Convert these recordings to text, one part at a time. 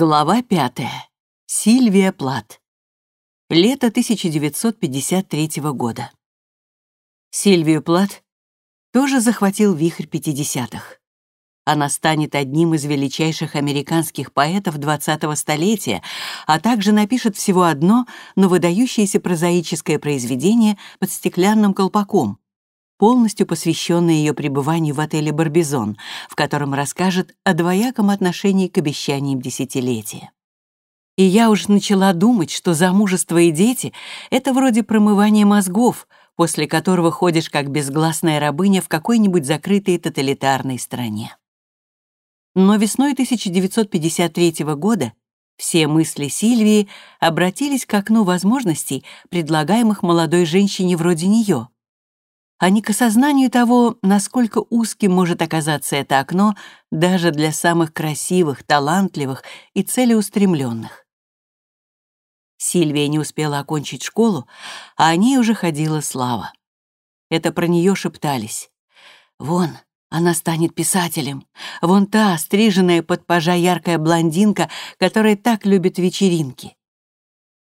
Глава пятая. Сильвия Плат. Лето 1953 года. Сильвию Плат тоже захватил вихрь 50-х. Она станет одним из величайших американских поэтов 20-го столетия, а также напишет всего одно, но выдающееся прозаическое произведение под стеклянным колпаком, полностью посвященный ее пребыванию в отеле «Барбизон», в котором расскажет о двояком отношении к обещаниям десятилетия. И я уж начала думать, что замужество и дети — это вроде промывания мозгов, после которого ходишь как безгласная рабыня в какой-нибудь закрытой тоталитарной стране. Но весной 1953 года все мысли Сильвии обратились к окну возможностей, предлагаемых молодой женщине вроде нее — а не к осознанию того, насколько узким может оказаться это окно даже для самых красивых, талантливых и целеустремленных. Сильвия не успела окончить школу, а о ней уже ходила слава. Это про нее шептались. «Вон, она станет писателем. Вон та, стриженная под пажа яркая блондинка, которая так любит вечеринки».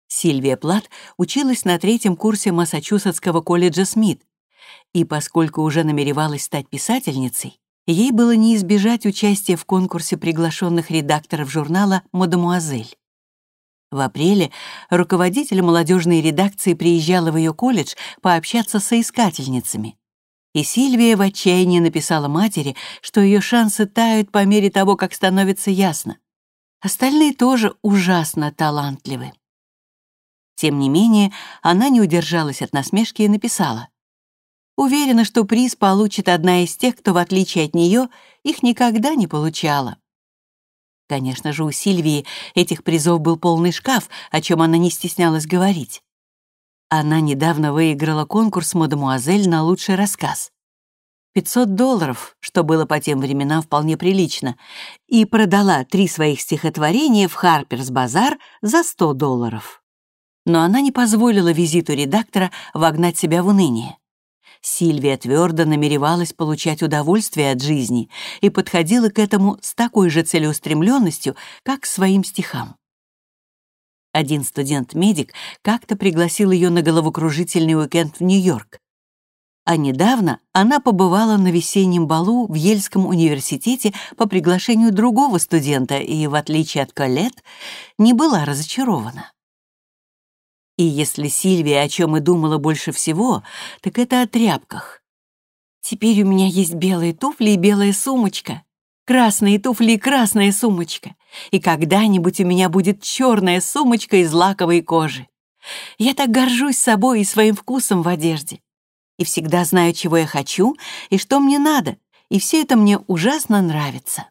Сильвия Плат училась на третьем курсе Массачусетского колледжа Смит, и поскольку уже намеревалась стать писательницей, ей было не избежать участия в конкурсе приглашенных редакторов журнала «Мадемуазель». В апреле руководитель молодежной редакции приезжала в ее колледж пообщаться с соискательницами. И Сильвия в отчаянии написала матери, что ее шансы тают по мере того, как становится ясно. Остальные тоже ужасно талантливы. Тем не менее, она не удержалась от насмешки и написала. Уверена, что приз получит одна из тех, кто, в отличие от нее, их никогда не получала. Конечно же, у Сильвии этих призов был полный шкаф, о чем она не стеснялась говорить. Она недавно выиграла конкурс «Мадемуазель» на лучший рассказ. 500 долларов, что было по тем временам вполне прилично, и продала три своих стихотворения в Харперс Базар за 100 долларов. Но она не позволила визиту редактора вогнать себя в уныние. Сильвия твердо намеревалась получать удовольствие от жизни и подходила к этому с такой же целеустремленностью, как к своим стихам. Один студент-медик как-то пригласил ее на головокружительный уикенд в Нью-Йорк. А недавно она побывала на весеннем балу в Ельском университете по приглашению другого студента и, в отличие от Колет, не была разочарована. И если Сильвия о чем и думала больше всего, так это о тряпках. Теперь у меня есть белые туфли и белая сумочка. Красные туфли и красная сумочка. И когда-нибудь у меня будет черная сумочка из лаковой кожи. Я так горжусь собой и своим вкусом в одежде. И всегда знаю, чего я хочу и что мне надо, и все это мне ужасно нравится.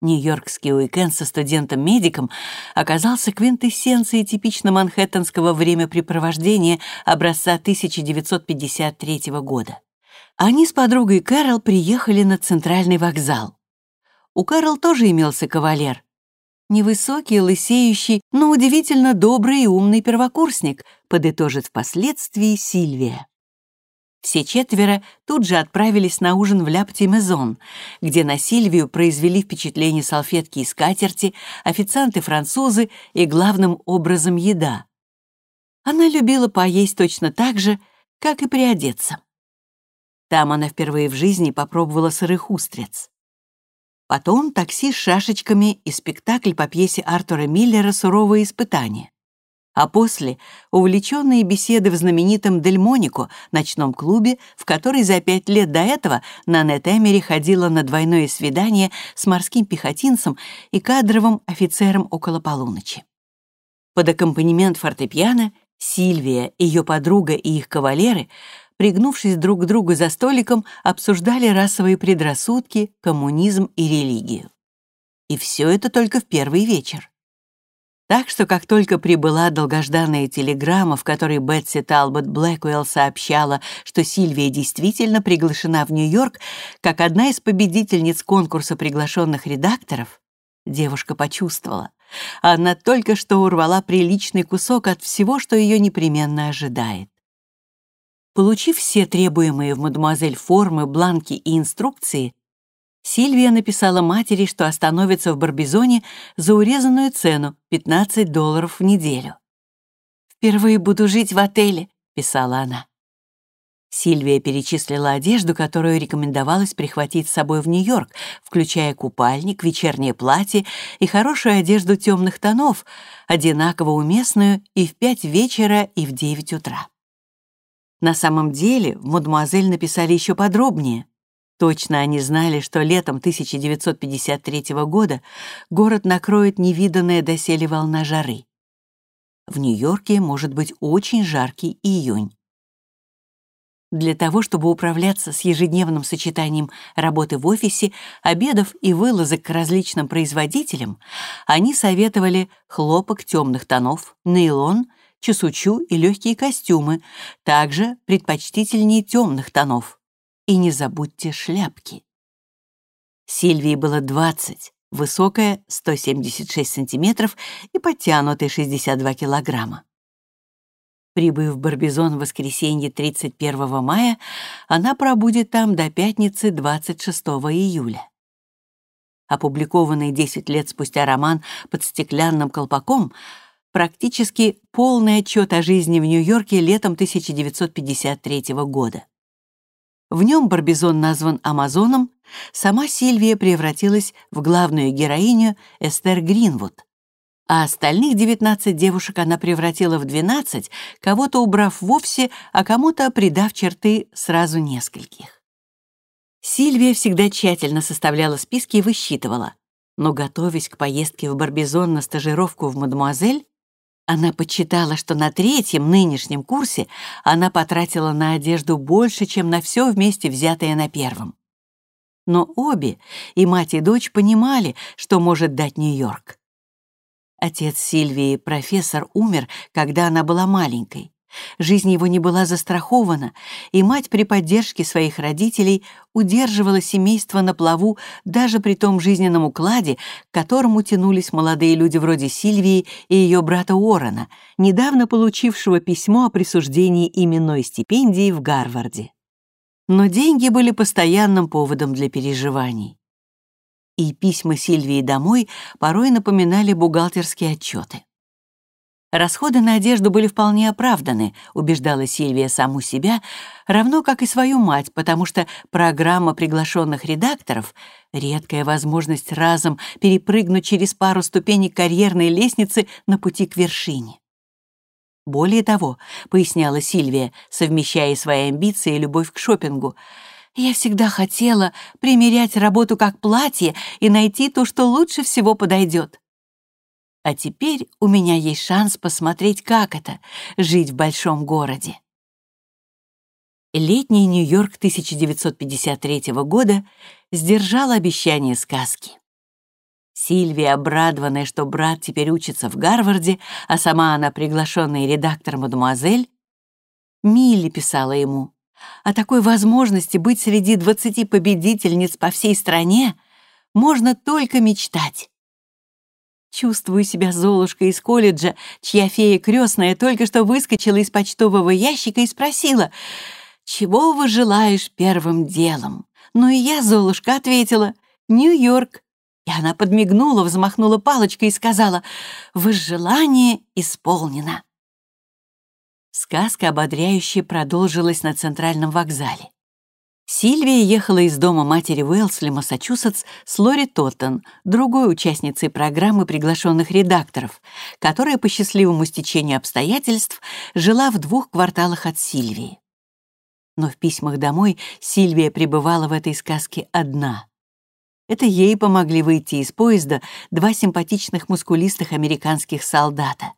Нью-Йоркский уикенд со студентом-медиком оказался квинтэссенцией типично манхэттенского времяпрепровождения образца 1953 года. Они с подругой Кэрол приехали на центральный вокзал. У Кэрол тоже имелся кавалер. Невысокий, лысеющий, но удивительно добрый и умный первокурсник, подытожит впоследствии Сильвия. Все четверо тут же отправились на ужин в Ляпти Мезон, где на Сильвию произвели впечатление салфетки и скатерти, официанты-французы и, главным образом, еда. Она любила поесть точно так же, как и приодеться. Там она впервые в жизни попробовала сырых устриц. Потом такси с шашечками и спектакль по пьесе Артура Миллера «Суровые испытания» а после — увлеченные беседы в знаменитом Дельмонико, ночном клубе, в который за пять лет до этого Нанет Эмери ходила на двойное свидание с морским пехотинцем и кадровым офицером около полуночи. Под аккомпанемент фортепиано Сильвия, ее подруга и их кавалеры, пригнувшись друг к другу за столиком, обсуждали расовые предрассудки, коммунизм и религию. И все это только в первый вечер. Так что, как только прибыла долгожданная телеграмма, в которой Бетси Талбот Блэквелл сообщала, что Сильвия действительно приглашена в Нью-Йорк как одна из победительниц конкурса приглашенных редакторов, девушка почувствовала. Она только что урвала приличный кусок от всего, что ее непременно ожидает. Получив все требуемые в мадемуазель формы, бланки и инструкции, Сильвия написала матери, что остановится в Барбизоне за урезанную цену — 15 долларов в неделю. «Впервые буду жить в отеле», — писала она. Сильвия перечислила одежду, которую рекомендовалось прихватить с собой в Нью-Йорк, включая купальник, вечернее платье и хорошую одежду темных тонов, одинаково уместную и в пять вечера, и в девять утра. На самом деле «Мадемуазель» написали еще подробнее. Точно они знали, что летом 1953 года город накроет невиданная доселе волна жары. В Нью-Йорке может быть очень жаркий июнь. Для того, чтобы управляться с ежедневным сочетанием работы в офисе, обедов и вылазок к различным производителям, они советовали хлопок темных тонов, нейлон, чесучу и легкие костюмы, также предпочтительнее темных тонов. И не забудьте шляпки. Сильвии было 20, высокая 176 сантиметров и подтянутая 62 килограмма. Прибыв в Барбизон в воскресенье 31 мая, она пробудет там до пятницы 26 июля. Опубликованный 10 лет спустя роман «Под стеклянным колпаком» практически полный отчет о жизни в Нью-Йорке летом 1953 года. В нем Барбизон назван Амазоном, сама Сильвия превратилась в главную героиню Эстер Гринвуд, а остальных 19 девушек она превратила в 12, кого-то убрав вовсе, а кому-то придав черты сразу нескольких. Сильвия всегда тщательно составляла списки и высчитывала, но, готовясь к поездке в Барбизон на стажировку в «Мадемуазель», она подсчитала, что на третьем нынешнем курсе она потратила на одежду больше, чем на все вместе взятое на первом. Но обе, и мать, и дочь, понимали, что может дать Нью-Йорк. Отец Сильвии, профессор, умер, когда она была маленькой. Жизнь его не была застрахована, и мать при поддержке своих родителей удерживала семейство на плаву даже при том жизненном укладе, к которому тянулись молодые люди вроде Сильвии и ее брата Уоррена, недавно получившего письмо о присуждении именной стипендии в Гарварде. Но деньги были постоянным поводом для переживаний. И письма Сильвии домой порой напоминали бухгалтерские отчеты. Расходы на одежду были вполне оправданы, убеждала Сильвия саму себя, равно как и свою мать, потому что программа приглашенных редакторов — редкая возможность разом перепрыгнуть через пару ступеней карьерной лестницы на пути к вершине. Более того, поясняла Сильвия, совмещая свои амбиции и любовь к шопингу, я всегда хотела примерять работу как платье и найти то, что лучше всего подойдет. А теперь у меня есть шанс посмотреть, как это — жить в большом городе. Летний Нью-Йорк 1953 года сдержал обещание сказки. Сильвия, обрадованная, что брат теперь учится в Гарварде, а сама она приглашенный редактор «Мадемуазель», Милли писала ему, «О такой возможности быть среди двадцати победительниц по всей стране можно только мечтать. Чувствую себя Золушкой из колледжа, чья фея крестная только что выскочила из почтового ящика и спросила, «Чего вы желаешь первым делом?» Ну и я, Золушка, ответила, «Нью-Йорк». И она подмигнула, взмахнула палочкой и сказала, «Возжелание исполнено». Сказка ободряюще продолжилась на центральном вокзале. Сильвия ехала из дома матери Уэлсли, Массачусетс, с Лори Тоттон, другой участницей программы приглашенных редакторов, которая по счастливому стечению обстоятельств жила в двух кварталах от Сильвии. Но в письмах домой Сильвия пребывала в этой сказке одна. Это ей помогли выйти из поезда два симпатичных мускулистых американских солдата.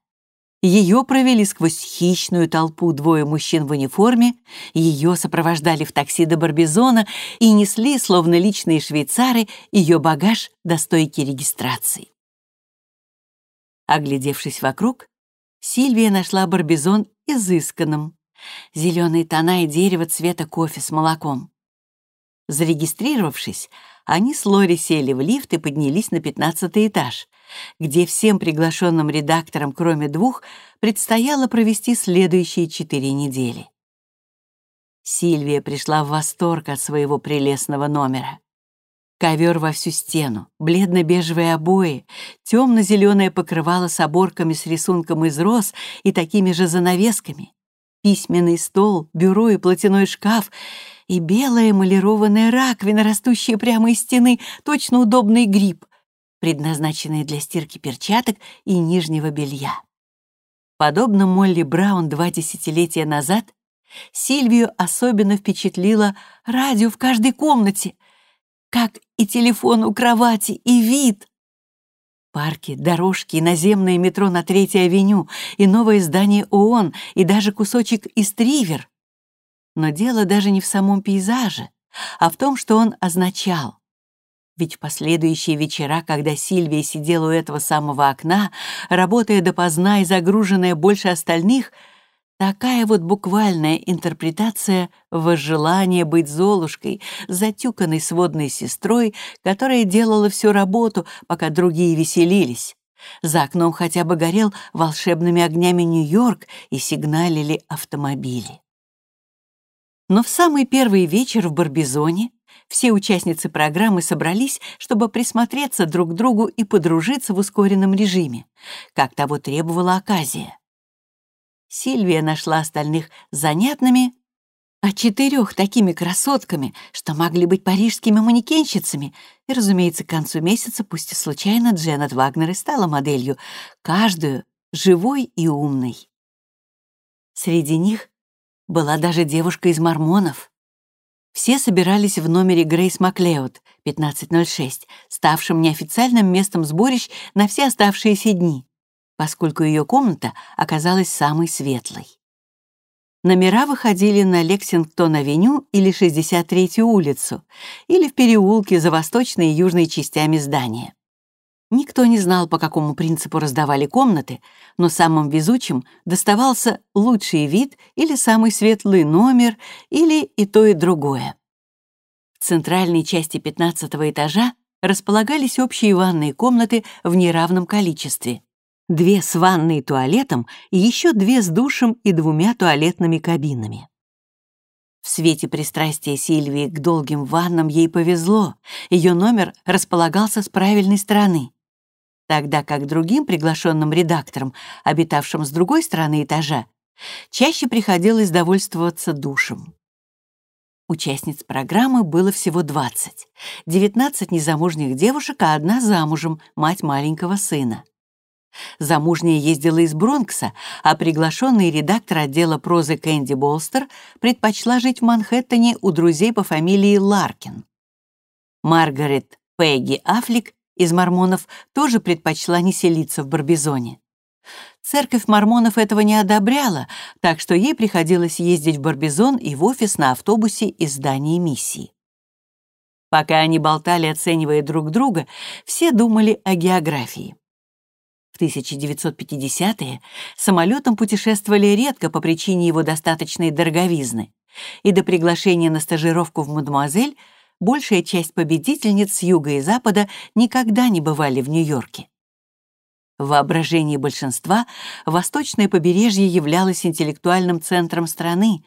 Ее провели сквозь хищную толпу двое мужчин в униформе, ее сопровождали в такси до Барбизона и несли, словно личные швейцары, ее багаж до стойки регистрации. Оглядевшись вокруг, Сильвия нашла Барбизон изысканным. Зеленые тона и дерево цвета кофе с молоком. Зарегистрировавшись, они с Лори сели в лифт и поднялись на пятнадцатый этаж — где всем приглашенным редакторам, кроме двух, предстояло провести следующие четыре недели. Сильвия пришла в восторг от своего прелестного номера. Ковер во всю стену, бледно-бежевые обои, темно-зеленое покрывало с оборками с рисунком из роз и такими же занавесками, письменный стол, бюро и платяной шкаф и белая эмалированная раковина, растущая прямо из стены, точно удобный гриб, предназначенный для стирки перчаток и нижнего белья. Подобно Молли Браун два десятилетия назад, Сильвию особенно впечатлило радио в каждой комнате — как и телефон у кровати, и вид. Парки, дорожки, наземное метро на Третьей авеню, и новое здание ООН, и даже кусочек из Тривер. Но дело даже не в самом пейзаже, а в том, что он означал. Ведь в последующие вечера, когда Сильвия сидела у этого самого окна, работая допоздна и загруженная больше остальных — Такая вот буквальная интерпретация возжелания быть Золушкой, затюканной сводной сестрой, которая делала всю работу, пока другие веселились. За окном хотя бы горел волшебными огнями Нью-Йорк и сигналили автомобили. Но в самый первый вечер в Барбизоне все участницы программы собрались, чтобы присмотреться друг к другу и подружиться в ускоренном режиме, как того требовала оказия. Сильвия нашла остальных занятными, а четырех такими красотками, что могли быть парижскими манекенщицами, и, разумеется, к концу месяца, пусть и случайно, Дженнет Вагнер и стала моделью, каждую живой и умной. Среди них была даже девушка из мормонов. Все собирались в номере Грейс Маклеод, 1506, ставшем неофициальным местом сборищ на все оставшиеся дни поскольку ее комната оказалась самой светлой. Номера выходили на Лексингтон-авеню или 63-ю улицу, или в переулке за восточной и южной частями здания. Никто не знал, по какому принципу раздавали комнаты, но самым везучим доставался лучший вид или самый светлый номер, или и то, и другое. В центральной части 15 этажа располагались общие ванные комнаты в неравном количестве две с ванной и туалетом и еще две с душем и двумя туалетными кабинами. В свете пристрастия Сильвии к долгим ваннам ей повезло, ее номер располагался с правильной стороны, тогда как другим приглашенным редакторам, обитавшим с другой стороны этажа, чаще приходилось довольствоваться душем. Участниц программы было всего 20. 19 незамужних девушек, а одна замужем, мать маленького сына. Замужняя ездила из Бронкса, а приглашенный редактор отдела прозы Кэнди Болстер предпочла жить в Манхэттене у друзей по фамилии Ларкин. Маргарет Пегги Аффлек из мормонов тоже предпочла не селиться в Барбизоне. Церковь мормонов этого не одобряла, так что ей приходилось ездить в Барбизон и в офис на автобусе из здания миссии. Пока они болтали, оценивая друг друга, все думали о географии. 1950-е самолетом путешествовали редко по причине его достаточной дороговизны, и до приглашения на стажировку в «Мадемуазель» большая часть победительниц с юга и запада никогда не бывали в Нью-Йорке. В воображении большинства восточное побережье являлось интеллектуальным центром страны,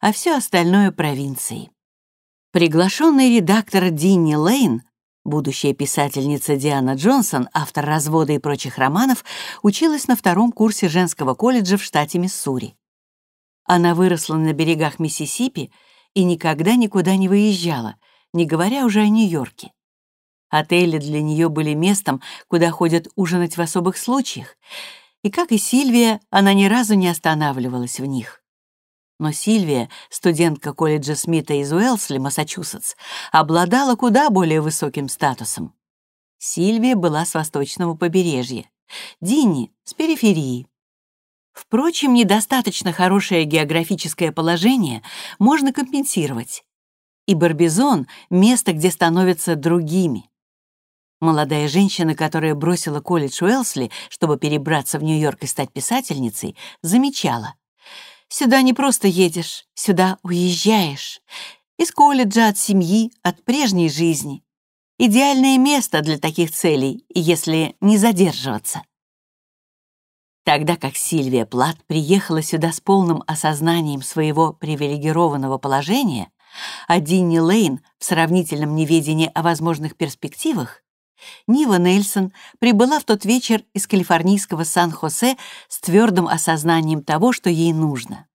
а все остальное — провинцией. Приглашенный редактор Динни Лейн Будущая писательница Диана Джонсон, автор «Развода» и прочих романов, училась на втором курсе женского колледжа в штате Миссури. Она выросла на берегах Миссисипи и никогда никуда не выезжала, не говоря уже о Нью-Йорке. Отели для нее были местом, куда ходят ужинать в особых случаях, и, как и Сильвия, она ни разу не останавливалась в них. Но Сильвия, студентка колледжа Смита из Уэлсли, Массачусетс, обладала куда более высоким статусом. Сильвия была с восточного побережья, Динни — с периферии. Впрочем, недостаточно хорошее географическое положение можно компенсировать. И Барбизон — место, где становятся другими. Молодая женщина, которая бросила колледж Уэлсли, чтобы перебраться в Нью-Йорк и стать писательницей, замечала — Сюда не просто едешь, сюда уезжаешь. Из колледжа, от семьи, от прежней жизни. Идеальное место для таких целей, если не задерживаться. Тогда как Сильвия Плат приехала сюда с полным осознанием своего привилегированного положения, а Динни Лейн в сравнительном неведении о возможных перспективах, Нива Нельсон прибыла в тот вечер из калифорнийского Сан-Хосе с твердым осознанием того, что ей нужно.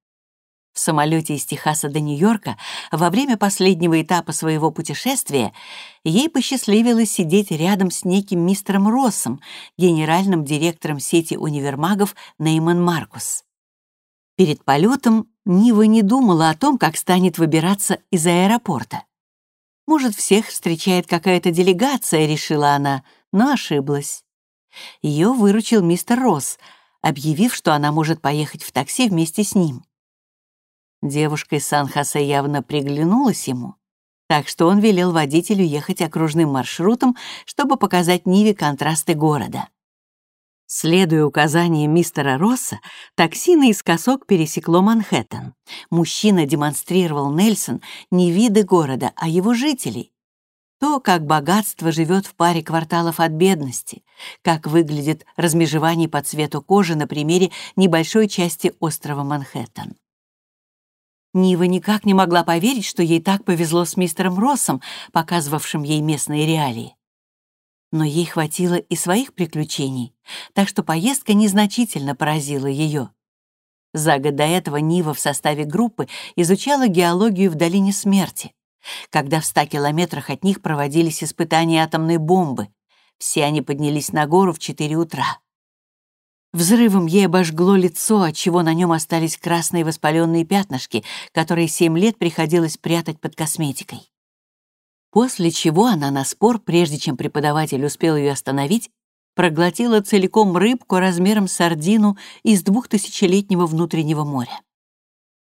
В самолете из Техаса до Нью-Йорка во время последнего этапа своего путешествия ей посчастливилось сидеть рядом с неким мистером Россом, генеральным директором сети универмагов Нейман Маркус. Перед полетом Нива не думала о том, как станет выбираться из аэропорта. Может, всех встречает какая-то делегация, решила она, но ошиблась. Ее выручил мистер Росс, объявив, что она может поехать в такси вместе с ним. Девушка из Сан-Хосе явно приглянулась ему, так что он велел водителю ехать окружным маршрутом, чтобы показать Ниве контрасты города. Следуя указаниям мистера Росса, такси наискосок пересекло Манхэттен. Мужчина демонстрировал Нельсон не виды города, а его жителей. То, как богатство живет в паре кварталов от бедности, как выглядит размежевание по цвету кожи на примере небольшой части острова Манхэттен. Нива никак не могла поверить, что ей так повезло с мистером Россом, показывавшим ей местные реалии. Но ей хватило и своих приключений, так что поездка незначительно поразила ее. За год до этого Нива в составе группы изучала геологию в долине смерти, когда в ста километрах от них проводились испытания атомной бомбы. Все они поднялись на гору в 4 утра. Взрывом ей обожгло лицо, отчего на нем остались красные воспаленные пятнышки, которые семь лет приходилось прятать под косметикой. После чего она на спор, прежде чем преподаватель успел ее остановить, проглотила целиком рыбку размером с сардину из двухтысячелетнего внутреннего моря.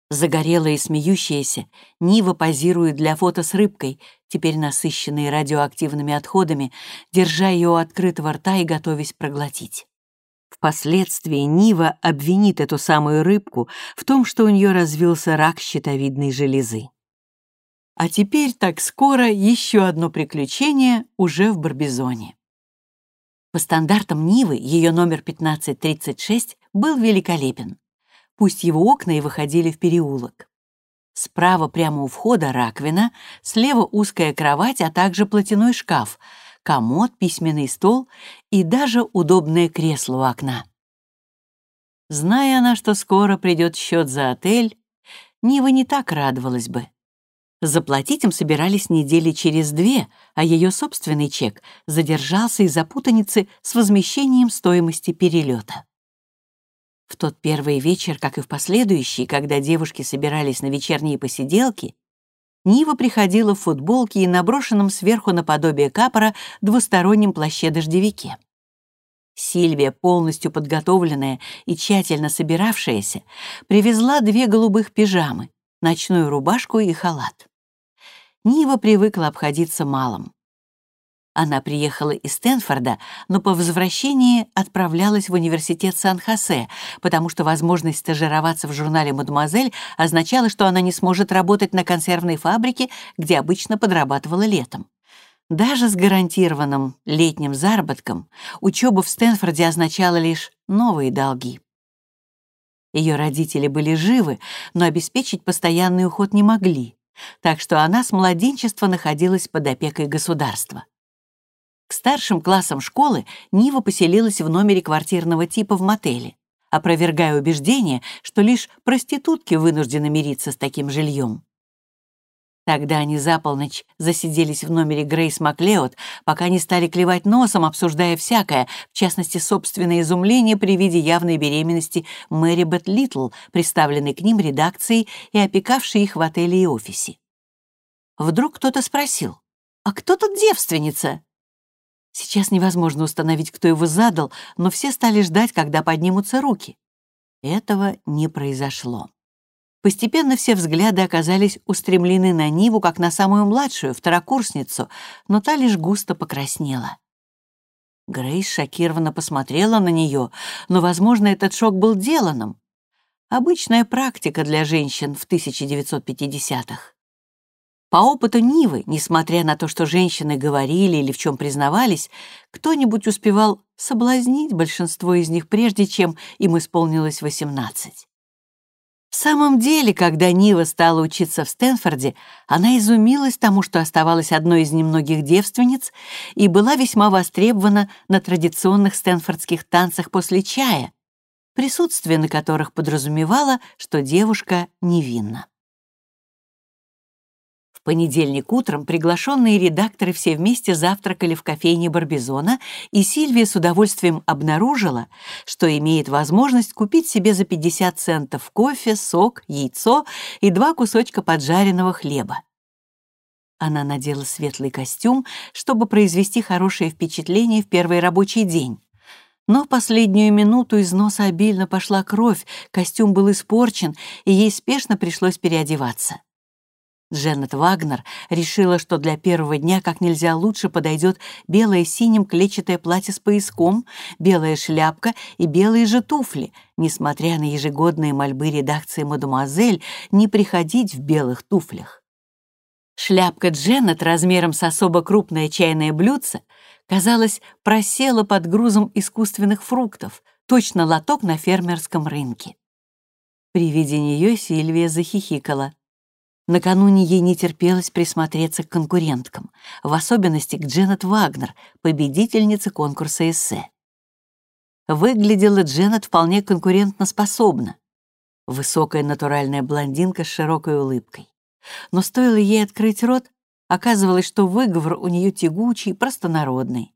Загорелая и смеющаяся, Нива позирует для фото с рыбкой, теперь насыщенной радиоактивными отходами, держа ее у открытого рта и готовясь проглотить. Впоследствии Нива обвинит эту самую рыбку в том, что у нее развился рак щитовидной железы. А теперь так скоро еще одно приключение уже в Барбизоне. По стандартам Нивы ее номер 1536 был великолепен. Пусть его окна и выходили в переулок. Справа прямо у входа раковина, слева узкая кровать, а также платяной шкаф — комод, письменный стол и даже удобное кресло у окна. Зная она, что скоро придет счет за отель, Нива не так радовалась бы. Заплатить им собирались недели через две, а ее собственный чек задержался из-за путаницы с возмещением стоимости перелета. В тот первый вечер, как и в последующие, когда девушки собирались на вечерние посиделки, Нива приходила в футболке и наброшенном сверху наподобие капора двустороннем плаще-дождевике. Сильвия, полностью подготовленная и тщательно собиравшаяся, привезла две голубых пижамы, ночную рубашку и халат. Нива привыкла обходиться малым. Она приехала из Стэнфорда, но по возвращении отправлялась в университет Сан-Хосе, потому что возможность стажироваться в журнале «Мадемуазель» означала, что она не сможет работать на консервной фабрике, где обычно подрабатывала летом. Даже с гарантированным летним заработком учеба в Стэнфорде означала лишь новые долги. Ее родители были живы, но обеспечить постоянный уход не могли, так что она с младенчества находилась под опекой государства. К старшим классам школы Нива поселилась в номере квартирного типа в мотеле, опровергая убеждение, что лишь проститутки вынуждены мириться с таким жильем. Тогда они за полночь засиделись в номере Грейс Маклеод, пока не стали клевать носом, обсуждая всякое, в частности, собственное изумление при виде явной беременности Мэри Бет Литл, представленной к ним редакцией и опекавшей их в отеле и офисе. Вдруг кто-то спросил, «А кто тут девственница?» Сейчас невозможно установить, кто его задал, но все стали ждать, когда поднимутся руки. Этого не произошло. Постепенно все взгляды оказались устремлены на Ниву, как на самую младшую, второкурсницу, но та лишь густо покраснела. Грейс шокированно посмотрела на нее, но, возможно, этот шок был деланным. Обычная практика для женщин в 1950-х. По опыту Нивы, несмотря на то, что женщины говорили или в чем признавались, кто-нибудь успевал соблазнить большинство из них, прежде чем им исполнилось 18. В самом деле, когда Нива стала учиться в Стэнфорде, она изумилась тому, что оставалась одной из немногих девственниц и была весьма востребована на традиционных стэнфордских танцах после чая, присутствие на которых подразумевало, что девушка невинна понедельник утром приглашенные редакторы все вместе завтракали в кофейне Барбизона, и Сильвия с удовольствием обнаружила, что имеет возможность купить себе за 50 центов кофе, сок, яйцо и два кусочка поджаренного хлеба. Она надела светлый костюм, чтобы произвести хорошее впечатление в первый рабочий день. Но в последнюю минуту из носа обильно пошла кровь, костюм был испорчен, и ей спешно пришлось переодеваться. Дженнет Вагнер решила, что для первого дня как нельзя лучше подойдет белое синим клетчатое платье с пояском, белая шляпка и белые же туфли, несмотря на ежегодные мольбы редакции «Мадемуазель» не приходить в белых туфлях. Шляпка Дженнет размером с особо крупное чайное блюдце, казалось, просела под грузом искусственных фруктов, точно лоток на фермерском рынке. При виде нее Сильвия захихикала. Накануне ей не терпелось присмотреться к конкуренткам, в особенности к Дженнет Вагнер, победительнице конкурса эссе. Выглядела Дженнет вполне конкурентноспособна. Высокая натуральная блондинка с широкой улыбкой. Но стоило ей открыть рот, оказывалось, что выговор у нее тягучий, простонародный.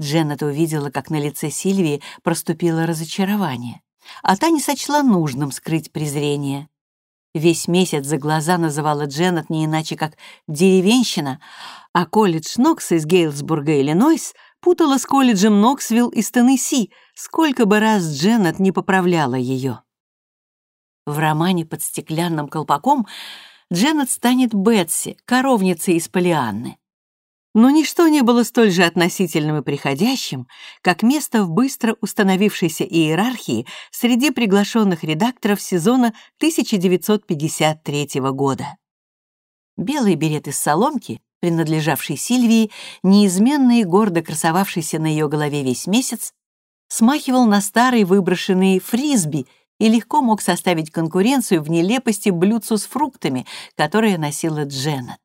Дженнет увидела, как на лице Сильвии проступило разочарование, а та не сочла нужным скрыть презрение. Весь месяц за глаза называла Дженнет не иначе как «деревенщина», а колледж Нокс из Гейлсбурга, Иллинойс, путала с колледжем Ноксвилл из Теннесси, сколько бы раз Дженнет не поправляла ее. В романе «Под стеклянным колпаком» Дженнет станет Бетси, коровницей из Полианны. Но ничто не было столь же относительным и приходящим, как место в быстро установившейся иерархии среди приглашенных редакторов сезона 1953 года. Белый берет из соломки, принадлежавший Сильвии, неизменно и гордо красовавшийся на ее голове весь месяц, смахивал на старый выброшенный фрисби и легко мог составить конкуренцию в нелепости блюдцу с фруктами, которые носила Дженнет.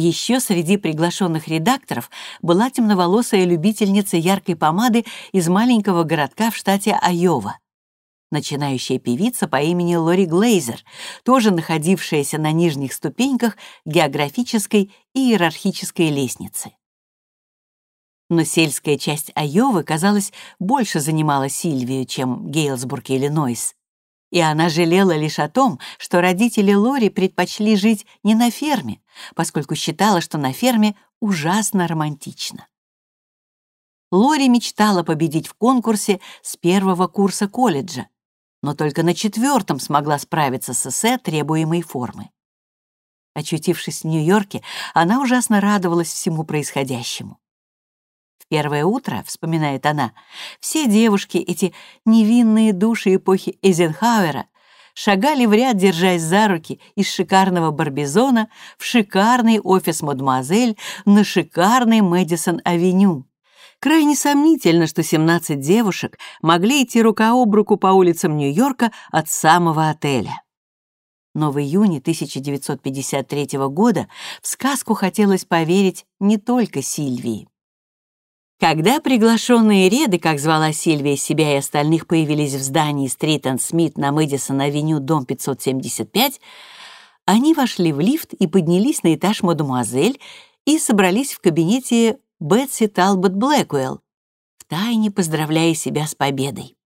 Еще среди приглашенных редакторов была темноволосая любительница яркой помады из маленького городка в штате Айова. Начинающая певица по имени Лори Глейзер, тоже находившаяся на нижних ступеньках географической и иерархической лестницы. Но сельская часть Айовы, казалось, больше занимала Сильвию, чем Гейлсбург или Нойс. И она жалела лишь о том, что родители Лори предпочли жить не на ферме, поскольку считала, что на ферме ужасно романтично. Лори мечтала победить в конкурсе с первого курса колледжа, но только на четвертом смогла справиться с эссе требуемой формы. Очутившись в Нью-Йорке, она ужасно радовалась всему происходящему первое утро, вспоминает она, все девушки, эти невинные души эпохи Эйзенхауэра, шагали в ряд, держась за руки, из шикарного Барбизона в шикарный офис «Мадемуазель» на шикарный Мэдисон-авеню. Крайне сомнительно, что 17 девушек могли идти рука об руку по улицам Нью-Йорка от самого отеля. Но в июне 1953 года в сказку хотелось поверить не только Сильвии. Когда приглашенные реды, как звала Сильвия себя и остальных, появились в здании Стрит-энд-Смит на Мэдисон-авеню, дом 575, они вошли в лифт и поднялись на этаж мадемуазель и собрались в кабинете Бетси Талбот Блэкуэлл, втайне поздравляя себя с победой.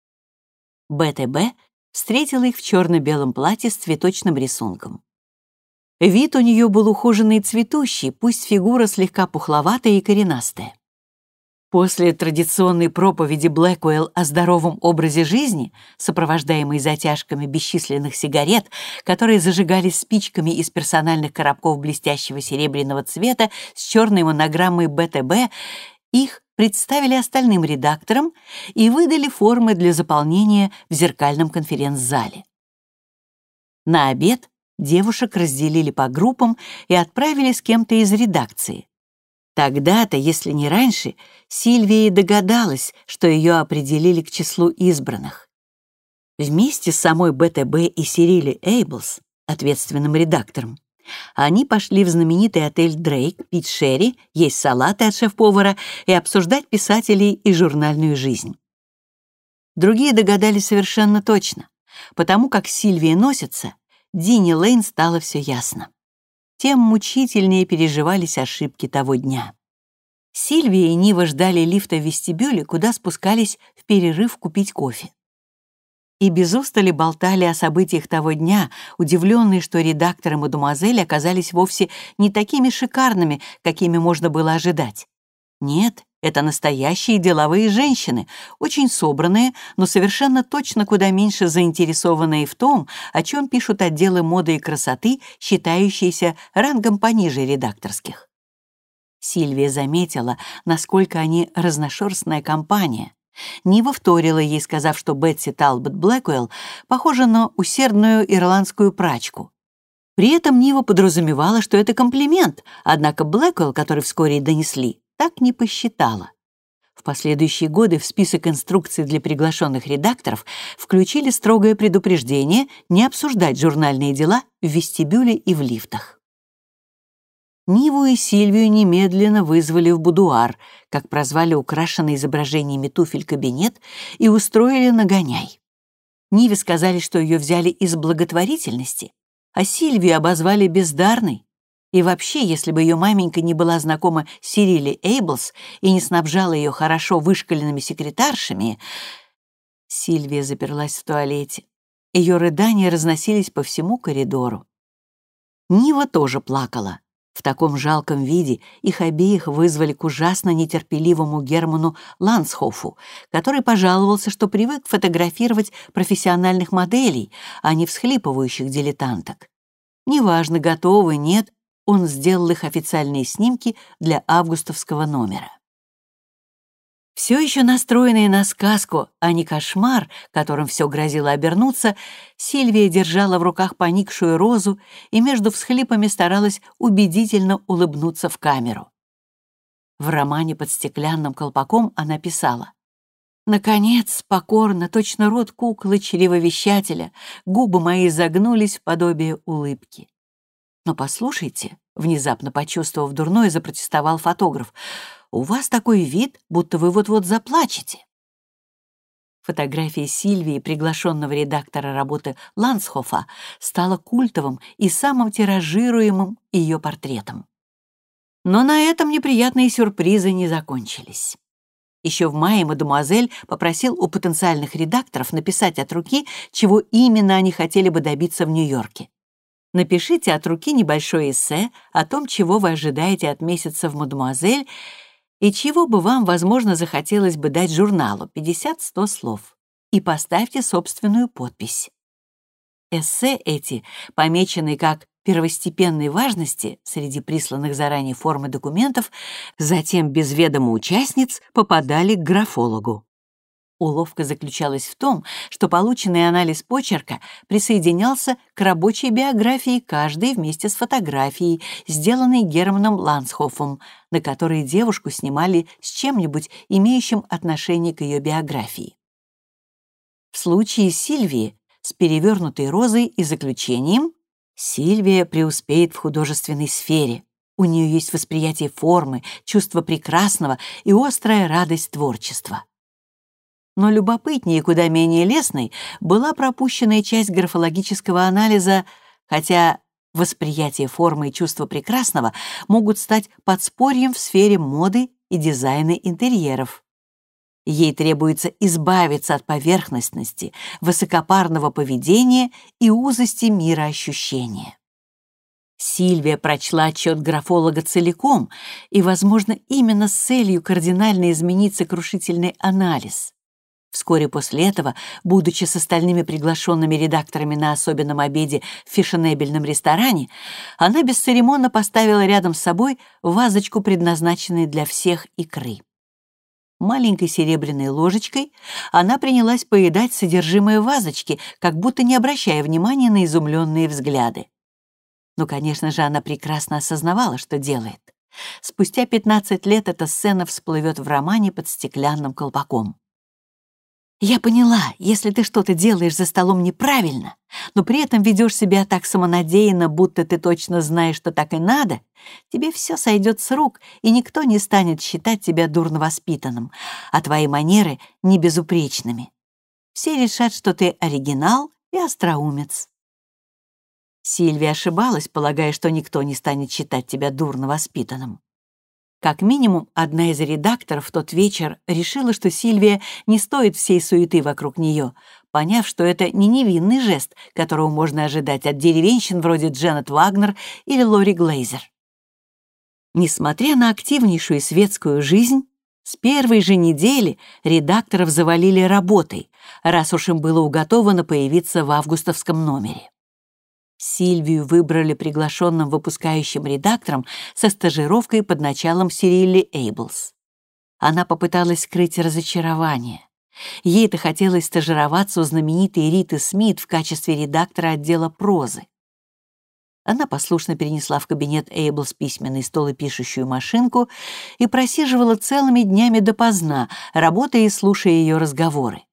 БТБ встретила их в черно-белом платье с цветочным рисунком. Вид у нее был ухоженный и цветущий, пусть фигура слегка пухловатая и коренастая. После традиционной проповеди Блэкуэлл о здоровом образе жизни, сопровождаемой затяжками бесчисленных сигарет, которые зажигались спичками из персональных коробков блестящего серебряного цвета с черной монограммой БТБ, их представили остальным редакторам и выдали формы для заполнения в зеркальном конференц-зале. На обед девушек разделили по группам и отправили с кем-то из редакции. Тогда-то, если не раньше, Сильвия и догадалась, что ее определили к числу избранных. Вместе с самой БТБ и Сирили Эйблс, ответственным редактором, они пошли в знаменитый отель «Дрейк» пить шерри, есть салаты от шеф-повара и обсуждать писателей и журнальную жизнь. Другие догадались совершенно точно. Потому как Сильвия носится, Дине Лейн стало все ясно. Тем мучительнее переживались ошибки того дня. Сильвия и Нива ждали лифта в вестибюле, куда спускались в перерыв купить кофе. И без устали болтали о событиях того дня, удивленные, что редакторы «Мадемуазель» оказались вовсе не такими шикарными, какими можно было ожидать. Нет, это настоящие деловые женщины, очень собранные, но совершенно точно куда меньше заинтересованные в том, о чем пишут отделы моды и красоты, считающиеся рангом пониже редакторских. Сильвия заметила, насколько они разношерстная компания. Нива вторила ей, сказав, что Бетси Талбот Блэквелл похожа на усердную ирландскую прачку. При этом Нива подразумевала, что это комплимент, однако Блэквелл, который вскоре донесли, так не посчитала. В последующие годы в список инструкций для приглашенных редакторов включили строгое предупреждение не обсуждать журнальные дела в вестибюле и в лифтах. Ниву и Сильвию немедленно вызвали в будуар, как прозвали украшенный изображениями туфель кабинет, и устроили нагоняй. Ниве сказали, что ее взяли из благотворительности, а Сильвию обозвали бездарной, и вообще, если бы ее маменька не была знакома с Сирили Эйблс и не снабжала ее хорошо вышкаленными секретаршами... Сильвия заперлась в туалете. Ее рыдания разносились по всему коридору. Нива тоже плакала. В таком жалком виде их обеих вызвали к ужасно нетерпеливому Герману Лансхофу, который пожаловался, что привык фотографировать профессиональных моделей, а не всхлипывающих дилетанток. Неважно, готовы, нет, он сделал их официальные снимки для августовского номера. Все еще настроенная на сказку, а не кошмар, которым все грозило обернуться, Сильвия держала в руках поникшую розу и между всхлипами старалась убедительно улыбнуться в камеру. В романе под стеклянным колпаком она писала «Наконец, покорно, точно рот куклы чревовещателя, губы мои загнулись в подобие улыбки. «Но послушайте», — внезапно почувствовав дурное, запротестовал фотограф, «у вас такой вид, будто вы вот-вот заплачете». Фотография Сильвии, приглашенного редактора работы Лансхофа, стала культовым и самым тиражируемым ее портретом. Но на этом неприятные сюрпризы не закончились. Еще в мае мадемуазель попросил у потенциальных редакторов написать от руки, чего именно они хотели бы добиться в Нью-Йорке. Напишите от руки небольшое эссе о том, чего вы ожидаете от месяца в «Мадемуазель» и чего бы вам, возможно, захотелось бы дать журналу 50-100 слов. И поставьте собственную подпись. Эссе эти, помеченные как первостепенной важности среди присланных заранее формы документов, затем без ведома участниц попадали к графологу. Уловка заключалась в том, что полученный анализ почерка присоединялся к рабочей биографии каждой вместе с фотографией, сделанной Германом Лансхофом, на которой девушку снимали с чем-нибудь, имеющим отношение к ее биографии. В случае Сильвии с перевернутой розой и заключением Сильвия преуспеет в художественной сфере. У нее есть восприятие формы, чувство прекрасного и острая радость творчества но любопытнее и куда менее лестной была пропущенная часть графологического анализа, хотя восприятие формы и чувство прекрасного могут стать подспорьем в сфере моды и дизайна интерьеров. Ей требуется избавиться от поверхностности, высокопарного поведения и узости мира ощущения. Сильвия прочла отчет графолога целиком, и, возможно, именно с целью кардинально изменить сокрушительный анализ. Вскоре после этого, будучи с остальными приглашенными редакторами на особенном обеде в фешенебельном ресторане, она бесцеремонно поставила рядом с собой вазочку, предназначенную для всех икры. Маленькой серебряной ложечкой она принялась поедать содержимое вазочки, как будто не обращая внимания на изумленные взгляды. Но, конечно же, она прекрасно осознавала, что делает. Спустя 15 лет эта сцена всплывет в романе под стеклянным колпаком. Я поняла, если ты что-то делаешь за столом неправильно, но при этом ведешь себя так самонадеянно, будто ты точно знаешь, что так и надо, тебе все сойдет с рук, и никто не станет считать тебя дурно воспитанным, а твои манеры — небезупречными. Все решат, что ты оригинал и остроумец. Сильвия ошибалась, полагая, что никто не станет считать тебя дурно воспитанным. Как минимум, одна из редакторов в тот вечер решила, что Сильвия не стоит всей суеты вокруг нее, поняв, что это не невинный жест, которого можно ожидать от деревенщин вроде Дженнет Вагнер или Лори Глейзер. Несмотря на активнейшую светскую жизнь, с первой же недели редакторов завалили работой, раз уж им было уготовано появиться в августовском номере. Сильвию выбрали приглашенным выпускающим редактором со стажировкой под началом Сирилли Эйблс. Она попыталась скрыть разочарование. Ей-то хотелось стажироваться у знаменитой Риты Смит в качестве редактора отдела прозы. Она послушно перенесла в кабинет Эйблс письменный стол и пишущую машинку и просиживала целыми днями допоздна, работая и слушая ее разговоры.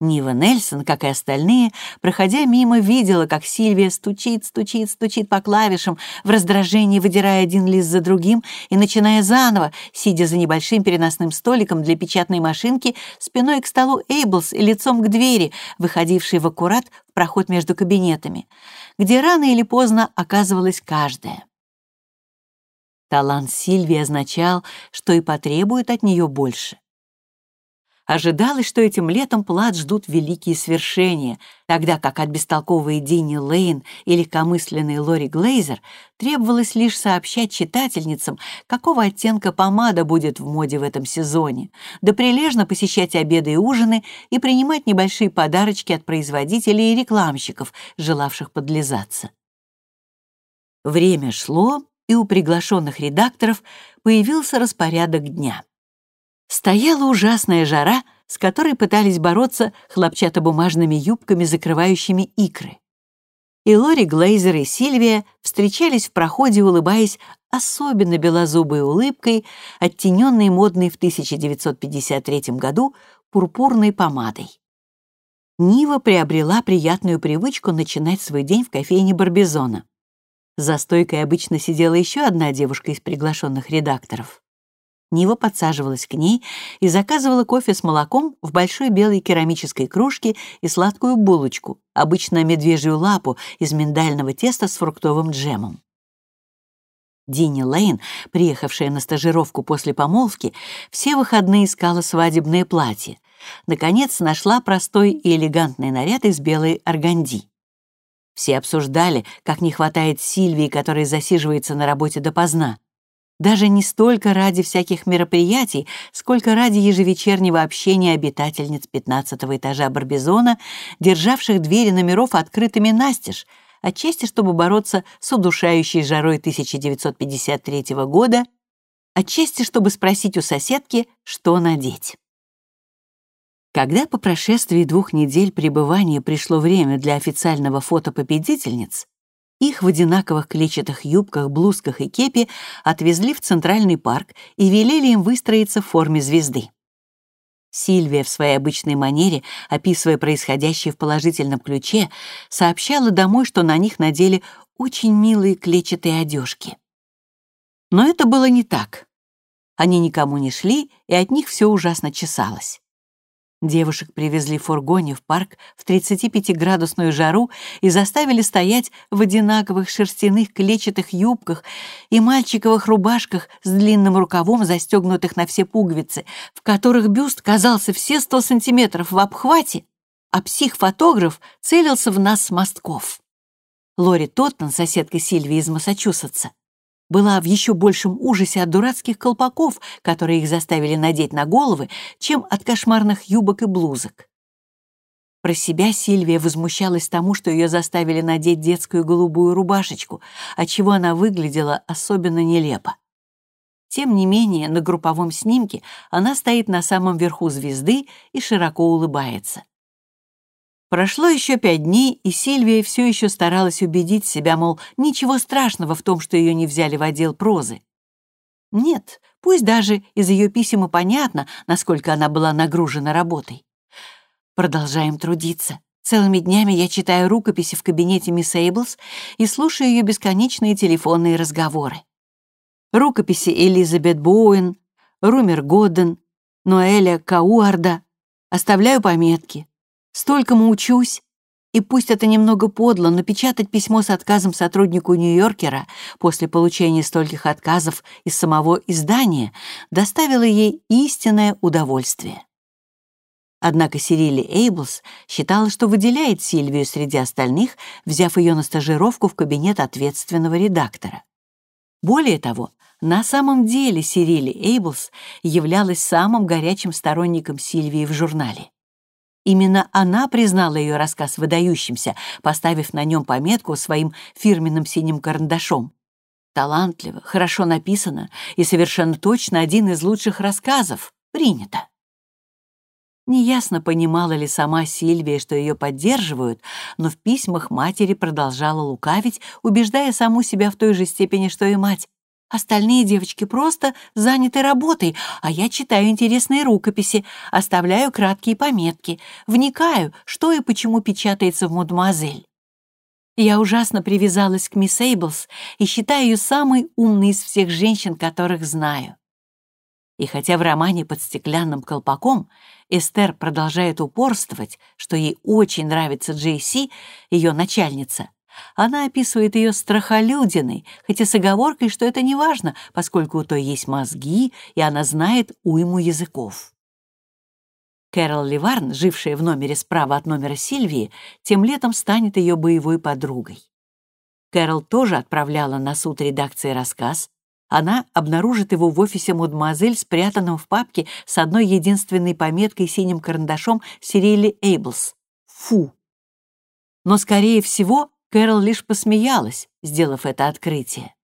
Нива Нельсон, как и остальные, проходя мимо, видела, как Сильвия стучит, стучит, стучит по клавишам, в раздражении выдирая один лист за другим и начиная заново, сидя за небольшим переносным столиком для печатной машинки, спиной к столу Эйблс и лицом к двери, выходившей в аккурат в проход между кабинетами, где рано или поздно оказывалась каждая. Талант Сильвии означал, что и потребует от нее больше. Ожидалось, что этим летом Плат ждут великие свершения, тогда как от бестолковой Дини Лейн и легкомысленной Лори Глейзер требовалось лишь сообщать читательницам, какого оттенка помада будет в моде в этом сезоне, да прилежно посещать обеды и ужины и принимать небольшие подарочки от производителей и рекламщиков, желавших подлизаться. Время шло, и у приглашенных редакторов появился распорядок дня. Стояла ужасная жара, с которой пытались бороться хлопчатобумажными юбками, закрывающими икры. И Лори Глейзер и Сильвия встречались в проходе, улыбаясь особенно белозубой улыбкой, оттененной модной в 1953 году пурпурной помадой. Нива приобрела приятную привычку начинать свой день в кофейне Барбизона. За стойкой обычно сидела еще одна девушка из приглашенных редакторов. Нива подсаживалась к ней и заказывала кофе с молоком в большой белой керамической кружке и сладкую булочку, обычно медвежью лапу из миндального теста с фруктовым джемом. Дини Лейн, приехавшая на стажировку после помолвки, все выходные искала свадебное платье. Наконец нашла простой и элегантный наряд из белой органди. Все обсуждали, как не хватает Сильвии, которая засиживается на работе допоздна даже не столько ради всяких мероприятий, сколько ради ежевечернего общения обитательниц пятнадцатого этажа Барбизона, державших двери номеров открытыми настежь, отчасти чтобы бороться с удушающей жарой 1953 года, отчасти чтобы спросить у соседки, что надеть. Когда по прошествии двух недель пребывания пришло время для официального фото победительниц, их в одинаковых клетчатых юбках, блузках и кепи отвезли в Центральный парк и велели им выстроиться в форме звезды. Сильвия в своей обычной манере, описывая происходящее в положительном ключе, сообщала домой, что на них надели очень милые клетчатые одежки. Но это было не так. Они никому не шли, и от них все ужасно чесалось. Девушек привезли в фургоне в парк в 35-градусную жару и заставили стоять в одинаковых шерстяных клетчатых юбках и мальчиковых рубашках с длинным рукавом, застегнутых на все пуговицы, в которых бюст казался все 100 сантиметров в обхвате, а псих-фотограф целился в нас с мостков. Лори Тоттон, соседка Сильвии из Массачусетса, была в еще большем ужасе от дурацких колпаков, которые их заставили надеть на головы, чем от кошмарных юбок и блузок. Про себя Сильвия возмущалась тому, что ее заставили надеть детскую голубую рубашечку, отчего она выглядела особенно нелепо. Тем не менее, на групповом снимке она стоит на самом верху звезды и широко улыбается. Прошло еще пять дней, и Сильвия все еще старалась убедить себя, мол, ничего страшного в том, что ее не взяли в отдел прозы. Нет, пусть даже из ее писем и понятно, насколько она была нагружена работой. Продолжаем трудиться. Целыми днями я читаю рукописи в кабинете мисс Эйблс и слушаю ее бесконечные телефонные разговоры. Рукописи Элизабет Боуэн, Румер Годден, Ноэля Кауарда. Оставляю пометки. Столькому учусь. И пусть это немного подло, но печатать письмо с отказом сотруднику Нью-Йоркера после получения стольких отказов из самого издания доставило ей истинное удовольствие. Однако Сирили Эйблс считала, что выделяет Сильвию среди остальных, взяв ее на стажировку в кабинет ответственного редактора. Более того, на самом деле Сирили Эйблс являлась самым горячим сторонником Сильвии в журнале. Именно она признала ее рассказ выдающимся, поставив на нем пометку своим фирменным синим карандашом. Талантливо, хорошо написано и совершенно точно один из лучших рассказов. Принято. Неясно, понимала ли сама Сильвия, что ее поддерживают, но в письмах матери продолжала лукавить, убеждая саму себя в той же степени, что и мать. Остальные девочки просто заняты работой, а я читаю интересные рукописи, оставляю краткие пометки, вникаю, что и почему печатается в «Мадемуазель». Я ужасно привязалась к мисс Эйблс и считаю ее самой умной из всех женщин, которых знаю. И хотя в романе «Под стеклянным колпаком» Эстер продолжает упорствовать, что ей очень нравится Джейси, ее начальница, она описывает ее страхолюдиной, хотя с оговоркой, что это не важно, поскольку у той есть мозги, и она знает уйму языков. Кэрол Ливарн, жившая в номере справа от номера Сильвии, тем летом станет ее боевой подругой. Кэрол тоже отправляла на суд редакции рассказ, она обнаружит его в офисе мадемуазель, спрятанном в папке с одной единственной пометкой синим карандашом Сирили Эйблс. Фу! Но, скорее всего, Кэрол лишь посмеялась, сделав это открытие.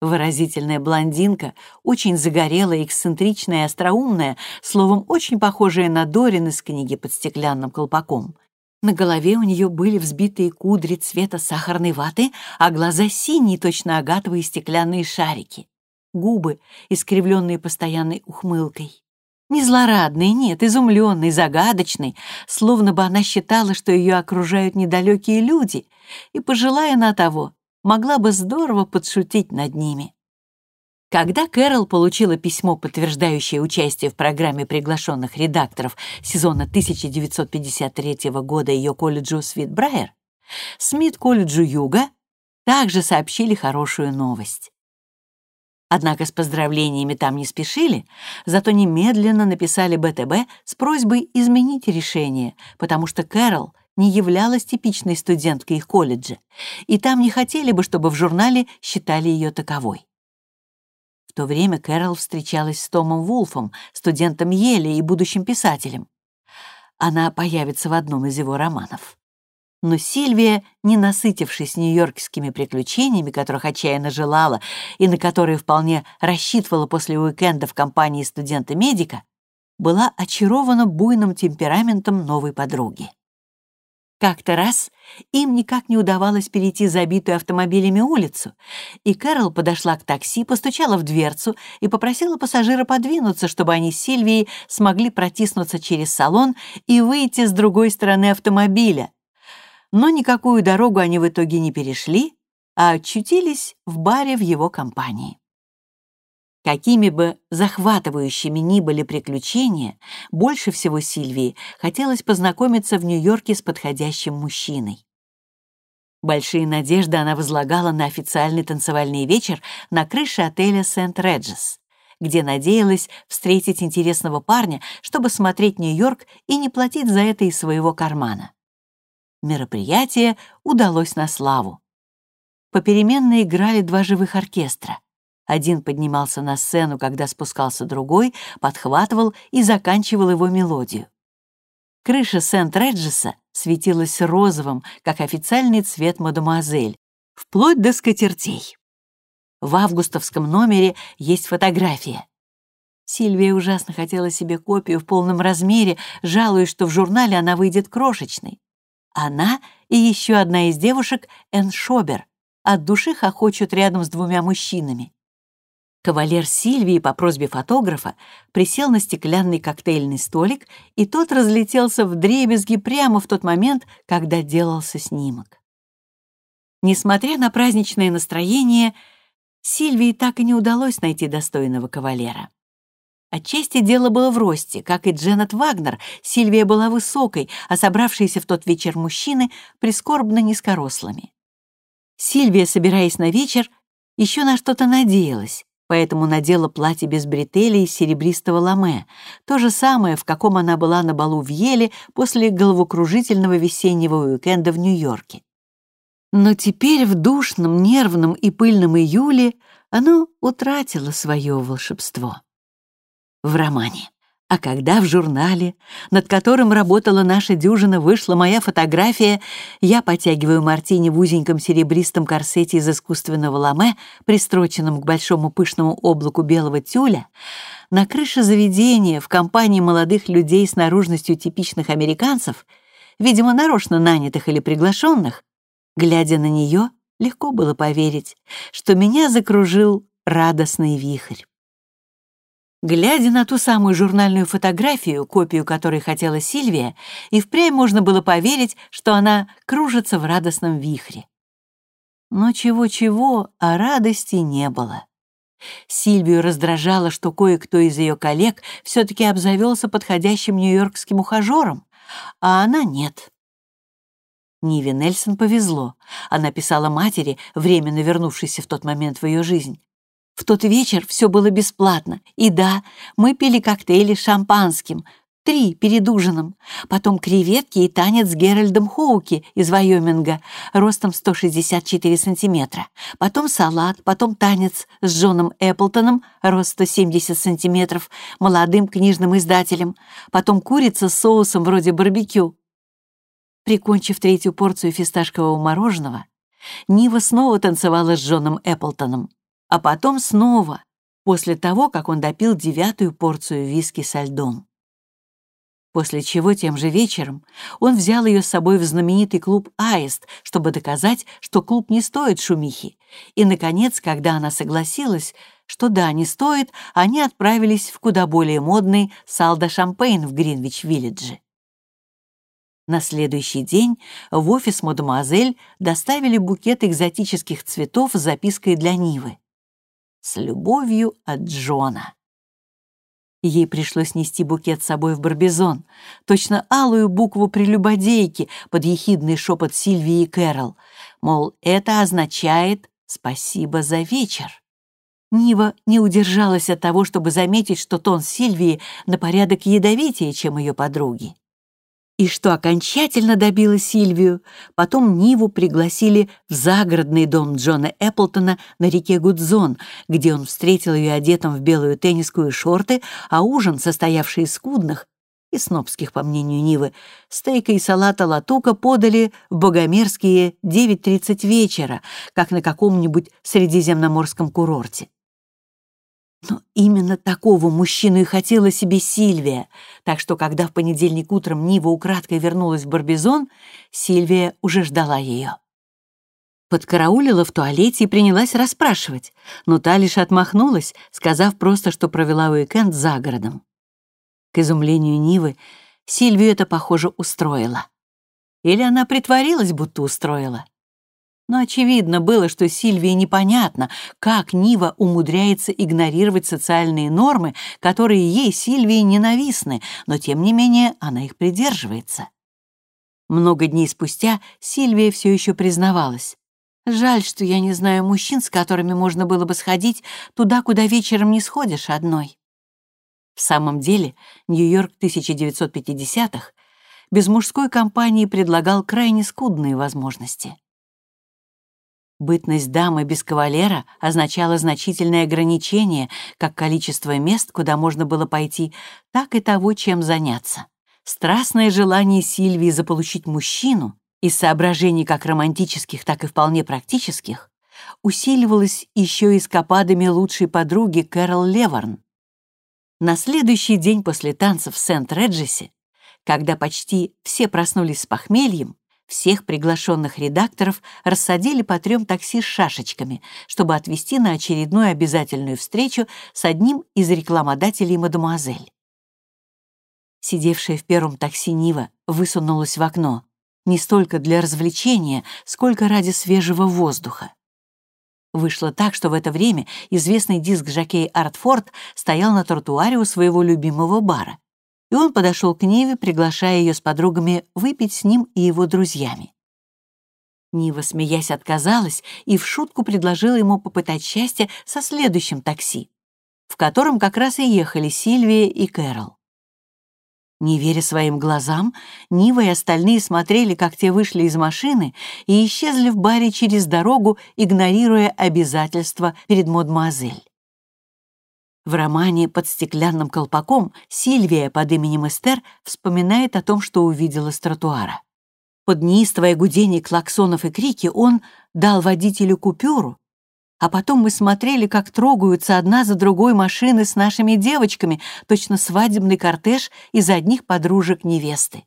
Выразительная блондинка, очень загорелая, эксцентричная и остроумная, словом, очень похожая на Дорин из книги под стеклянным колпаком. На голове у нее были взбитые кудри цвета сахарной ваты, а глаза синие, точно агатовые стеклянные шарики губы, искривленные постоянной ухмылкой. Не злорадный, нет, изумленный, загадочный, словно бы она считала, что ее окружают недалекие люди, и, пожелая на того, могла бы здорово подшутить над ними. Когда Кэрол получила письмо, подтверждающее участие в программе приглашенных редакторов сезона 1953 года ее колледжу Свитбрайер, Смит колледжу Юга также сообщили хорошую новость. Однако с поздравлениями там не спешили, зато немедленно написали БТБ с просьбой изменить решение, потому что Кэрол не являлась типичной студенткой их колледжа, и там не хотели бы, чтобы в журнале считали ее таковой. В то время Кэрол встречалась с Томом Вулфом, студентом Йеля и будущим писателем. Она появится в одном из его романов. Но Сильвия, не насытившись нью-йоркскими приключениями, которых отчаянно желала и на которые вполне рассчитывала после уикенда в компании студента-медика, была очарована буйным темпераментом новой подруги. Как-то раз им никак не удавалось перейти забитую автомобилями улицу, и Кэрол подошла к такси, постучала в дверцу и попросила пассажира подвинуться, чтобы они с Сильвией смогли протиснуться через салон и выйти с другой стороны автомобиля, но никакую дорогу они в итоге не перешли, а очутились в баре в его компании. Какими бы захватывающими ни были приключения, больше всего Сильвии хотелось познакомиться в Нью-Йорке с подходящим мужчиной. Большие надежды она возлагала на официальный танцевальный вечер на крыше отеля Сент-Реджес, где надеялась встретить интересного парня, чтобы смотреть Нью-Йорк и не платить за это из своего кармана. Мероприятие удалось на славу. Попеременно играли два живых оркестра. Один поднимался на сцену, когда спускался другой, подхватывал и заканчивал его мелодию. Крыша Сент-Реджеса светилась розовым, как официальный цвет мадемуазель, вплоть до скатертей. В августовском номере есть фотография. Сильвия ужасно хотела себе копию в полном размере, жалуясь, что в журнале она выйдет крошечной. Она и еще одна из девушек, Энн Шобер, от души хохочут рядом с двумя мужчинами. Кавалер Сильвии по просьбе фотографа присел на стеклянный коктейльный столик, и тот разлетелся в дребезги прямо в тот момент, когда делался снимок. Несмотря на праздничное настроение, Сильвии так и не удалось найти достойного кавалера. Отчасти дело было в росте. Как и Дженнет Вагнер, Сильвия была высокой, а собравшиеся в тот вечер мужчины прискорбно низкорослыми. Сильвия, собираясь на вечер, еще на что-то надеялась, поэтому надела платье без бретелей из серебристого ламе, то же самое, в каком она была на балу в Еле после головокружительного весеннего уикенда в Нью-Йорке. Но теперь в душном, нервном и пыльном июле оно утратило свое волшебство. В романе. А когда в журнале, над которым работала наша дюжина, вышла моя фотография, я потягиваю мартини в узеньком серебристом корсете из искусственного ламе, пристроченном к большому пышному облаку белого тюля, на крыше заведения в компании молодых людей с наружностью типичных американцев, видимо, нарочно нанятых или приглашенных, Глядя на нее, легко было поверить, что меня закружил радостный вихрь. Глядя на ту самую журнальную фотографию, копию которой хотела Сильвия, и впрямь можно было поверить, что она кружится в радостном вихре. Но чего-чего, а радости не было. Сильвию раздражало, что кое-кто из ее коллег все-таки обзавелся подходящим нью-йоркским ухажером, а она нет. Ниве Нельсон повезло. Она писала матери, временно вернувшейся в тот момент в ее жизнь. В тот вечер все было бесплатно. И да, мы пили коктейли с шампанским. Три перед ужином. Потом креветки и танец с Геральдом Хоуки из Вайоминга, ростом 164 сантиметра. Потом салат, потом танец с Джоном Эпплтоном, рост 170 сантиметров, молодым книжным издателем. Потом курица с соусом вроде барбекю. Прикончив третью порцию фисташкового мороженого, Нива снова танцевала с Джоном Эпплтоном, а потом снова, после того, как он допил девятую порцию виски со льдом. После чего тем же вечером он взял ее с собой в знаменитый клуб «Аист», чтобы доказать, что клуб не стоит шумихи. И, наконец, когда она согласилась, что да, не стоит, они отправились в куда более модный Салда Шампейн в Гринвич-Виллидже. На следующий день в офис мадемуазель доставили букет экзотических цветов с запиской для Нивы. «С любовью от Джона». Ей пришлось нести букет с собой в Барбизон, точно алую букву прелюбодейки под ехидный шепот Сильвии и Кэрол, мол, это означает «спасибо за вечер». Нива не удержалась от того, чтобы заметить, что тон Сильвии на порядок ядовитее, чем ее подруги. И что окончательно добило Сильвию, потом Ниву пригласили в загородный дом Джона Эпплтона на реке Гудзон, где он встретил ее одетым в белую тенниску и шорты, а ужин, состоявший из скудных и снобских, по мнению Нивы, стейка и салата латука подали в богомерзкие 9.30 вечера, как на каком-нибудь средиземноморском курорте. Но именно такого мужчину и хотела себе Сильвия, так что когда в понедельник утром Нива украдкой вернулась в Барбизон, Сильвия уже ждала ее. Подкараулила в туалете и принялась расспрашивать, но та лишь отмахнулась, сказав просто, что провела уикенд за городом. К изумлению Нивы, Сильвию это, похоже, устроило. Или она притворилась, будто устроила. Но очевидно было, что Сильвии непонятно, как Нива умудряется игнорировать социальные нормы, которые ей, Сильвии, ненавистны, но тем не менее она их придерживается. Много дней спустя Сильвия все еще признавалась. «Жаль, что я не знаю мужчин, с которыми можно было бы сходить туда, куда вечером не сходишь одной». В самом деле, Нью-Йорк 1950-х без мужской компании предлагал крайне скудные возможности. Бытность дамы без кавалера означала значительное ограничение как количества мест, куда можно было пойти, так и того, чем заняться. Страстное желание Сильвии заполучить мужчину из соображений как романтических, так и вполне практических усиливалось еще и скопадами лучшей подруги Кэрол Леворн. На следующий день после танцев в Сент-Реджесе, когда почти все проснулись с похмельем, всех приглашенных редакторов рассадили по трем такси с шашечками, чтобы отвезти на очередную обязательную встречу с одним из рекламодателей «Мадемуазель». Сидевшая в первом такси Нива высунулась в окно, не столько для развлечения, сколько ради свежего воздуха. Вышло так, что в это время известный диск-жокей Артфорд стоял на тротуаре у своего любимого бара и он подошел к Ниве, приглашая ее с подругами выпить с ним и его друзьями. Нива, смеясь, отказалась и в шутку предложила ему попытать счастье со следующим такси, в котором как раз и ехали Сильвия и Кэрол. Не веря своим глазам, Нива и остальные смотрели, как те вышли из машины и исчезли в баре через дорогу, игнорируя обязательства перед мадемуазель. В романе «Под стеклянным колпаком» Сильвия под именем Эстер вспоминает о том, что увидела с тротуара. Под неистовое гудение клаксонов и крики он дал водителю купюру, а потом мы смотрели, как трогаются одна за другой машины с нашими девочками, точно свадебный кортеж из одних подружек невесты.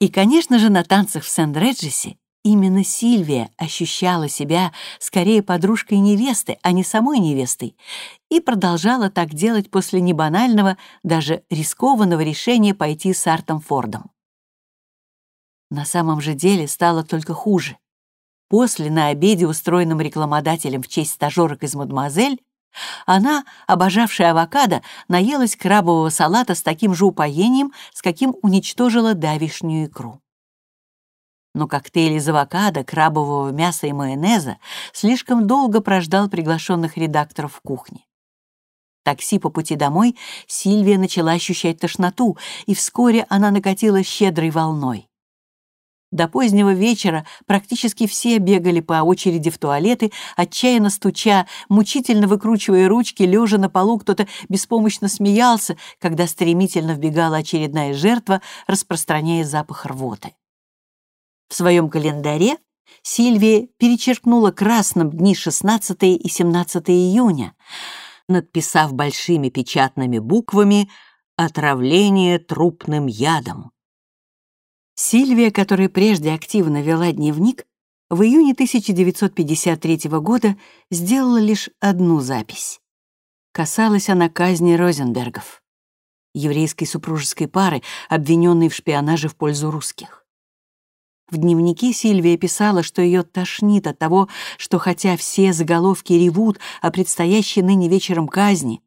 И, конечно же, на танцах в Сент-Реджисе Именно Сильвия ощущала себя скорее подружкой невесты, а не самой невестой, и продолжала так делать после небанального, даже рискованного решения пойти с Артом Фордом. На самом же деле стало только хуже. После, на обеде, устроенном рекламодателем в честь стажерок из «Мадемуазель», она, обожавшая авокадо, наелась крабового салата с таким же упоением, с каким уничтожила давишнюю икру но коктейль из авокадо, крабового мяса и майонеза слишком долго прождал приглашенных редакторов в кухне. такси по пути домой Сильвия начала ощущать тошноту, и вскоре она накатила щедрой волной. До позднего вечера практически все бегали по очереди в туалеты, отчаянно стуча, мучительно выкручивая ручки, лежа на полу, кто-то беспомощно смеялся, когда стремительно вбегала очередная жертва, распространяя запах рвоты. В своем календаре Сильвия перечеркнула красным дни 16 и 17 июня, надписав большими печатными буквами «Отравление трупным ядом». Сильвия, которая прежде активно вела дневник, в июне 1953 года сделала лишь одну запись. Касалась она казни Розенбергов, еврейской супружеской пары, обвиненной в шпионаже в пользу русских. В дневнике Сильвия писала, что ее тошнит от того, что хотя все заголовки ревут о предстоящей ныне вечером казни,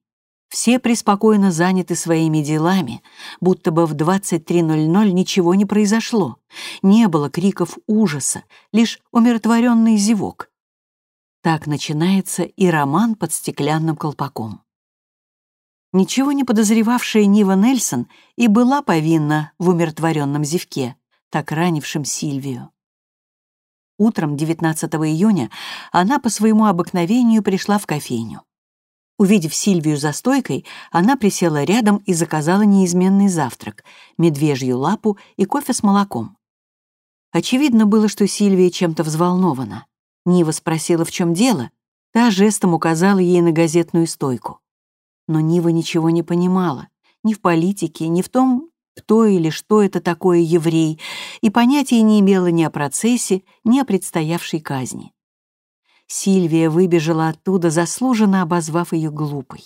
все преспокойно заняты своими делами, будто бы в 23.00 ничего не произошло, не было криков ужаса, лишь умиротворенный зевок. Так начинается и роман под стеклянным колпаком. Ничего не подозревавшая Нива Нельсон и была повинна в умиротворенном зевке так ранившим Сильвию. Утром 19 июня она по своему обыкновению пришла в кофейню. Увидев Сильвию за стойкой, она присела рядом и заказала неизменный завтрак — медвежью лапу и кофе с молоком. Очевидно было, что Сильвия чем-то взволнована. Нива спросила, в чем дело, та жестом указала ей на газетную стойку. Но Нива ничего не понимала, ни в политике, ни в том, кто или что это такое еврей, и понятия не имела ни о процессе, ни о предстоявшей казни. Сильвия выбежала оттуда, заслуженно обозвав ее глупой.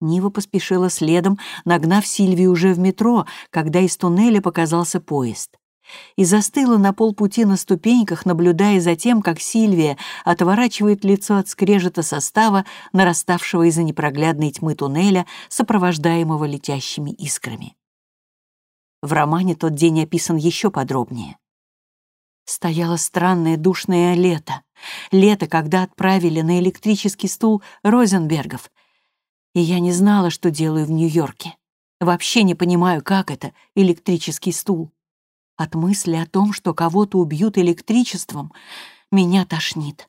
Нива поспешила следом, нагнав Сильвию уже в метро, когда из туннеля показался поезд. И застыла на полпути на ступеньках, наблюдая за тем, как Сильвия отворачивает лицо от скрежета состава, нараставшего из-за непроглядной тьмы туннеля, сопровождаемого летящими искрами. В романе тот день описан еще подробнее. Стояло странное душное лето. Лето, когда отправили на электрический стул Розенбергов. И я не знала, что делаю в Нью-Йорке. Вообще не понимаю, как это — электрический стул. От мысли о том, что кого-то убьют электричеством, меня тошнит.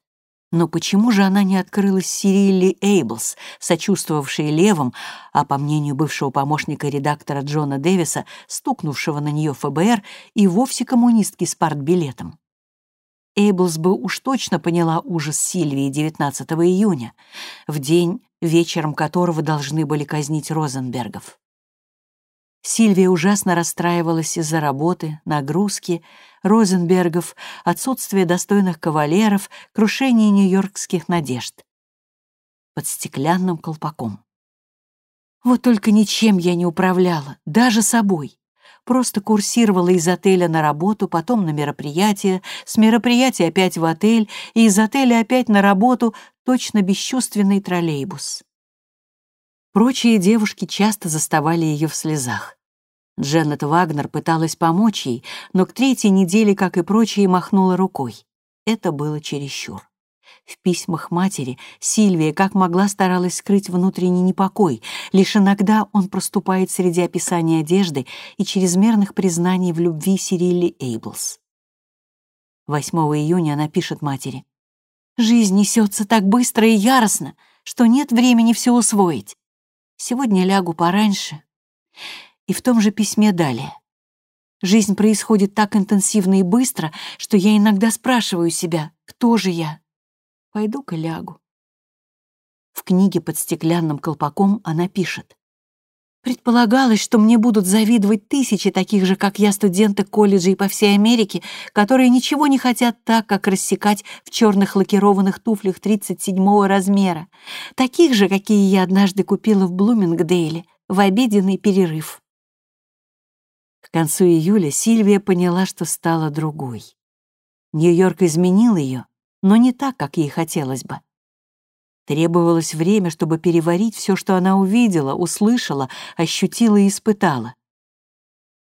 Но почему же она не открылась Сирилли Эйблс, сочувствовавшей левым, а по мнению бывшего помощника редактора Джона Дэвиса, стукнувшего на нее ФБР и вовсе коммунистки с партбилетом? Эйблс бы уж точно поняла ужас Сильвии 19 июня, в день, вечером которого должны были казнить Розенбергов. Сильвия ужасно расстраивалась из-за работы, нагрузки, Розенбергов, отсутствие достойных кавалеров, крушение нью-йоркских надежд. Под стеклянным колпаком. Вот только ничем я не управляла, даже собой. Просто курсировала из отеля на работу, потом на мероприятие, с мероприятия опять в отель и из отеля опять на работу, точно бесчувственный троллейбус. Прочие девушки часто заставали ее в слезах. Дженнет Вагнер пыталась помочь ей, но к третьей неделе, как и прочие, махнула рукой. Это было чересчур. В письмах матери Сильвия как могла старалась скрыть внутренний непокой, лишь иногда он проступает среди описания одежды и чрезмерных признаний в любви Сирилли Эйблс. 8 июня она пишет матери. «Жизнь несется так быстро и яростно, что нет времени все усвоить. Сегодня лягу пораньше. И в том же письме далее. Жизнь происходит так интенсивно и быстро, что я иногда спрашиваю себя, кто же я? Пойду-ка лягу. В книге под стеклянным колпаком она пишет. Предполагалось, что мне будут завидовать тысячи таких же, как я, студенток колледжей по всей Америке, которые ничего не хотят так, как рассекать в черных лакированных туфлях 37-го размера, таких же, какие я однажды купила в Блумингдейле в обеденный перерыв. К концу июля Сильвия поняла, что стала другой. Нью-Йорк изменил ее, но не так, как ей хотелось бы. Требовалось время, чтобы переварить все, что она увидела, услышала, ощутила и испытала.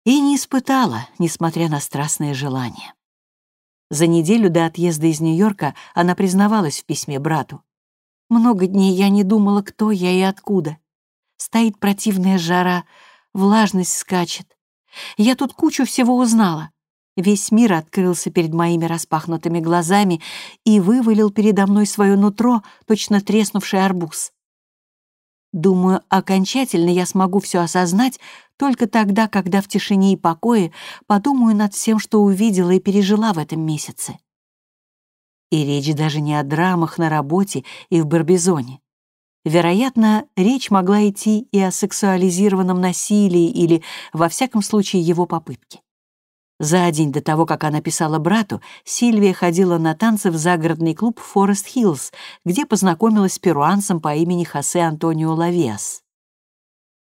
И не испытала, несмотря на страстное желание. За неделю до отъезда из Нью-Йорка она признавалась в письме брату. «Много дней я не думала, кто я и откуда. Стоит противная жара, влажность скачет. Я тут кучу всего узнала. Весь мир открылся перед моими распахнутыми глазами и вывалил передо мной свое нутро, точно треснувший арбуз. Думаю, окончательно я смогу все осознать только тогда, когда в тишине и покое подумаю над всем, что увидела и пережила в этом месяце. И речь даже не о драмах на работе и в Барбизоне. Вероятно, речь могла идти и о сексуализированном насилии или, во всяком случае, его попытке. За день до того, как она писала брату, Сильвия ходила на танцы в загородный клуб «Форест Хиллз», где познакомилась с перуанцем по имени Хосе Антонио Лавиас.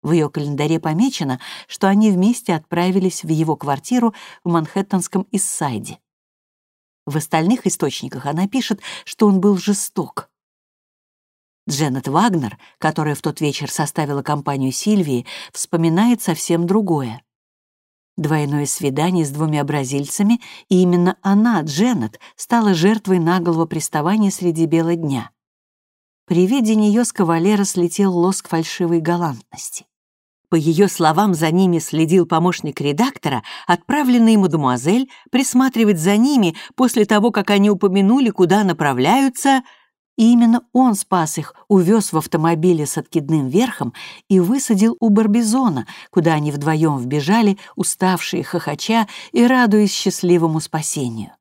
В ее календаре помечено, что они вместе отправились в его квартиру в Манхэттенском Иссайде. В остальных источниках она пишет, что он был жесток. Дженнет Вагнер, которая в тот вечер составила компанию Сильвии, вспоминает совсем другое. Двойное свидание с двумя бразильцами, и именно она, Дженнет, стала жертвой наглого приставания среди бела дня. При виде нее с кавалера слетел лоск фальшивой галантности. По ее словам, за ними следил помощник редактора, отправленный мадемуазель присматривать за ними после того, как они упомянули, куда направляются — и именно он спас их, увез в автомобиле с откидным верхом и высадил у Барбизона, куда они вдвоем вбежали, уставшие, хохоча и радуясь счастливому спасению.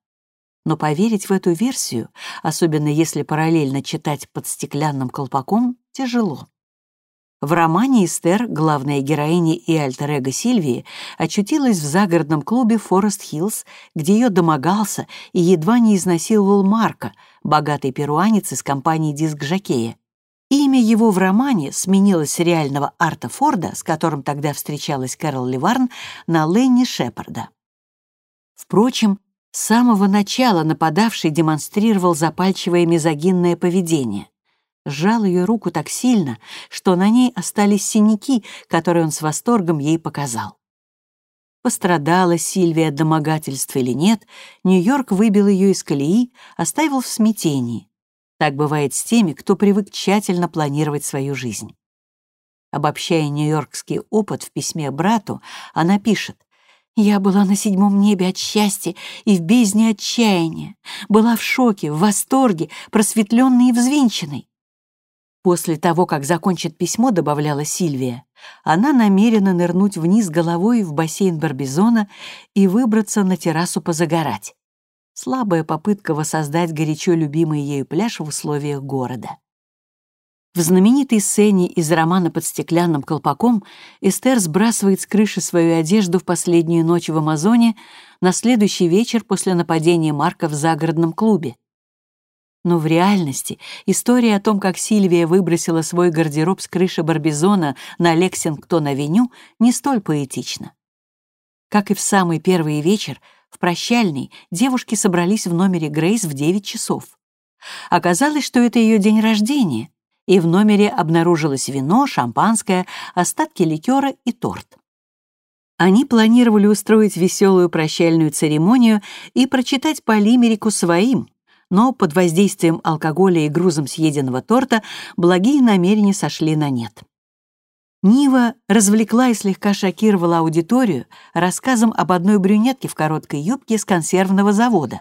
Но поверить в эту версию, особенно если параллельно читать под стеклянным колпаком, тяжело. В романе Эстер, главная героиня и альтер-эго Сильвии, очутилась в загородном клубе Форест Хиллз, где ее домогался и едва не изнасиловал Марка, богатый перуанец из компании «Диск Жакея». Имя его в романе сменилось с реального Арта Форда, с которым тогда встречалась Кэрол Ливарн, на Ленни Шепарда. Впрочем, с самого начала нападавший демонстрировал запальчивое мизогинное поведение сжал ее руку так сильно, что на ней остались синяки, которые он с восторгом ей показал. Пострадала Сильвия от домогательства или нет, Нью-Йорк выбил ее из колеи, оставил в смятении. Так бывает с теми, кто привык тщательно планировать свою жизнь. Обобщая нью-йоркский опыт в письме брату, она пишет, «Я была на седьмом небе от счастья и в бездне отчаяния, была в шоке, в восторге, просветленной и взвинченной. После того, как закончит письмо, добавляла Сильвия, она намерена нырнуть вниз головой в бассейн Барбизона и выбраться на террасу позагорать. Слабая попытка воссоздать горячо любимый ею пляж в условиях города. В знаменитой сцене из романа «Под стеклянным колпаком» Эстер сбрасывает с крыши свою одежду в последнюю ночь в Амазоне на следующий вечер после нападения Марка в загородном клубе. Но в реальности история о том, как Сильвия выбросила свой гардероб с крыши Барбизона на Лексингтон-авеню, не столь поэтична. Как и в самый первый вечер, в прощальный девушки собрались в номере Грейс в 9 часов. Оказалось, что это ее день рождения — и в номере обнаружилось вино, шампанское, остатки ликера и торт. Они планировали устроить веселую прощальную церемонию и прочитать по лимерику своим, но под воздействием алкоголя и грузом съеденного торта благие намерения сошли на нет. Нива развлекла и слегка шокировала аудиторию рассказом об одной брюнетке в короткой юбке с консервного завода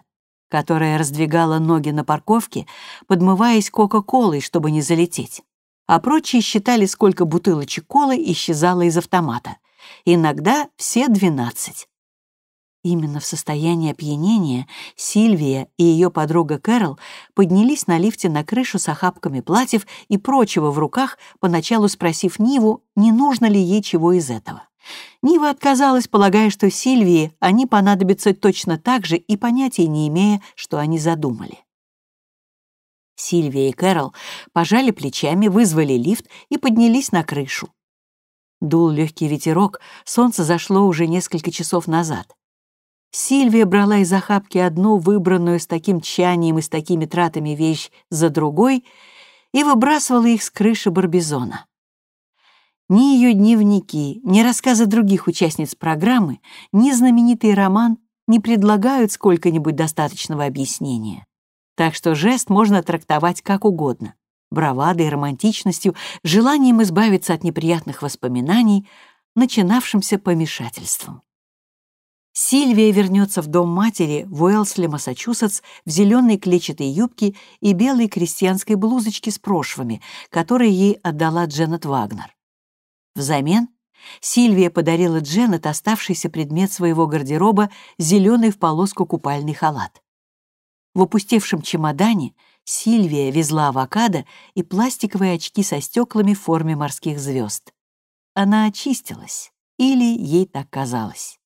которая раздвигала ноги на парковке, подмываясь Кока-Колой, чтобы не залететь. А прочие считали, сколько бутылочек колы исчезало из автомата. Иногда все двенадцать. Именно в состоянии опьянения Сильвия и ее подруга Кэрол поднялись на лифте на крышу с охапками платьев и прочего в руках, поначалу спросив Ниву, не нужно ли ей чего из этого. Нива отказалась, полагая, что Сильвии они понадобятся точно так же и понятия не имея, что они задумали. Сильвия и Кэрол пожали плечами, вызвали лифт и поднялись на крышу. Дул легкий ветерок, солнце зашло уже несколько часов назад. Сильвия брала из охапки одну выбранную с таким тщанием и с такими тратами вещь за другой и выбрасывала их с крыши Барбизона. Ни ее дневники, ни рассказы других участниц программы, ни знаменитый роман не предлагают сколько-нибудь достаточного объяснения. Так что жест можно трактовать как угодно — бравадой, романтичностью, желанием избавиться от неприятных воспоминаний, начинавшимся помешательством. Сильвия вернется в дом матери в Уэлсли, Массачусетс, в зеленой клетчатой юбке и белой крестьянской блузочке с прошвами, которые ей отдала Дженнет Вагнер. Взамен Сильвия подарила Дженнет оставшийся предмет своего гардероба зеленый в полоску купальный халат. В опустевшем чемодане Сильвия везла авокадо и пластиковые очки со стеклами в форме морских звезд. Она очистилась, или ей так казалось.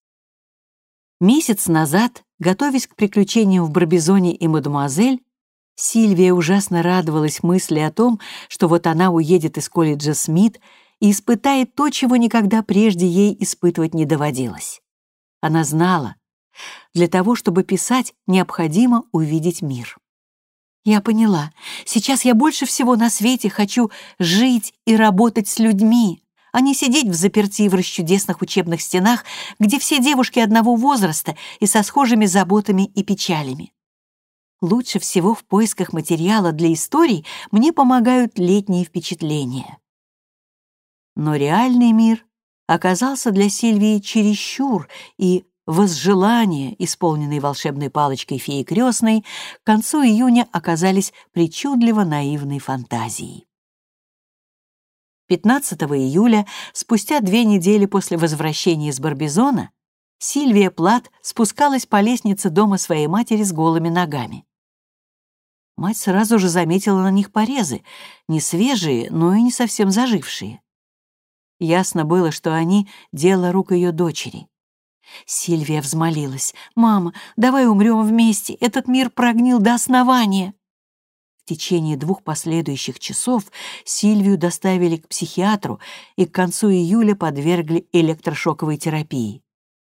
Месяц назад, готовясь к приключениям в Барбизоне и Мадемуазель, Сильвия ужасно радовалась мысли о том, что вот она уедет из колледжа Смит и испытает то, чего никогда прежде ей испытывать не доводилось. Она знала, для того, чтобы писать, необходимо увидеть мир. Я поняла, сейчас я больше всего на свете хочу жить и работать с людьми, а не сидеть в заперти в расчудесных учебных стенах, где все девушки одного возраста и со схожими заботами и печалями. Лучше всего в поисках материала для историй мне помогают летние впечатления. Но реальный мир оказался для Сильвии чересчур, и возжелания, исполненные волшебной палочкой феи крестной, к концу июня оказались причудливо наивной фантазией. 15 июля, спустя две недели после возвращения из Барбизона, Сильвия Плат спускалась по лестнице дома своей матери с голыми ногами. Мать сразу же заметила на них порезы, не свежие, но и не совсем зажившие. Ясно было, что они — дело рук ее дочери. Сильвия взмолилась. «Мама, давай умрем вместе, этот мир прогнил до основания». В течение двух последующих часов Сильвию доставили к психиатру и к концу июля подвергли электрошоковой терапии.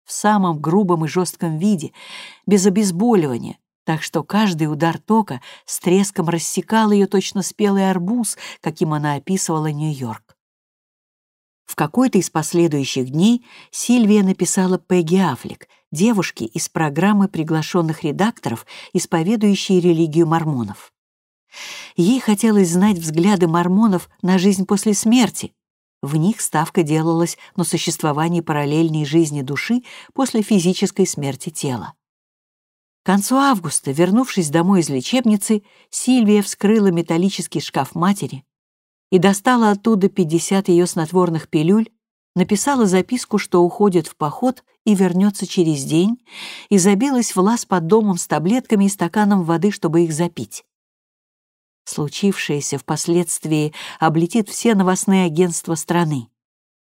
В самом грубом и жестком виде, без обезболивания, так что каждый удар тока с треском рассекал ее точно спелый арбуз, каким она описывала Нью-Йорк. В какой-то из последующих дней Сильвия написала Пегги Аффлек, девушке из программы приглашенных редакторов, исповедующей религию мормонов. Ей хотелось знать взгляды мормонов на жизнь после смерти. В них ставка делалась на существование параллельной жизни души после физической смерти тела. К концу августа, вернувшись домой из лечебницы, Сильвия вскрыла металлический шкаф матери, и достала оттуда 50 ее снотворных пилюль, написала записку, что уходит в поход и вернется через день, и забилась в лаз под домом с таблетками и стаканом воды, чтобы их запить. Случившееся впоследствии облетит все новостные агентства страны.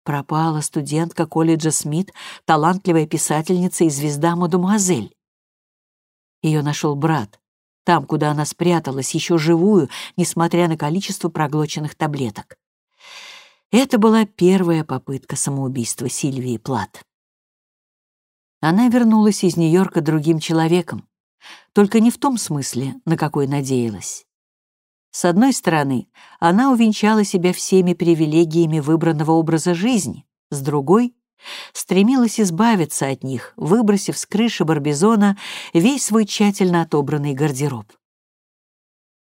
Пропала студентка колледжа Смит, талантливая писательница и звезда Мадемуазель. Ее нашел брат, там, куда она спряталась, еще живую, несмотря на количество проглоченных таблеток. Это была первая попытка самоубийства Сильвии Плат. Она вернулась из Нью-Йорка другим человеком, только не в том смысле, на какой надеялась. С одной стороны, она увенчала себя всеми привилегиями выбранного образа жизни, с другой — стремилась избавиться от них, выбросив с крыши Барбизона весь свой тщательно отобранный гардероб.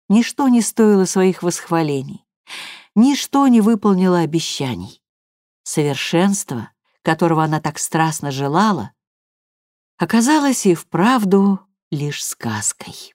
Ничто не стоило своих восхвалений, ничто не выполнило обещаний. Совершенство, которого она так страстно желала, оказалось и вправду лишь сказкой.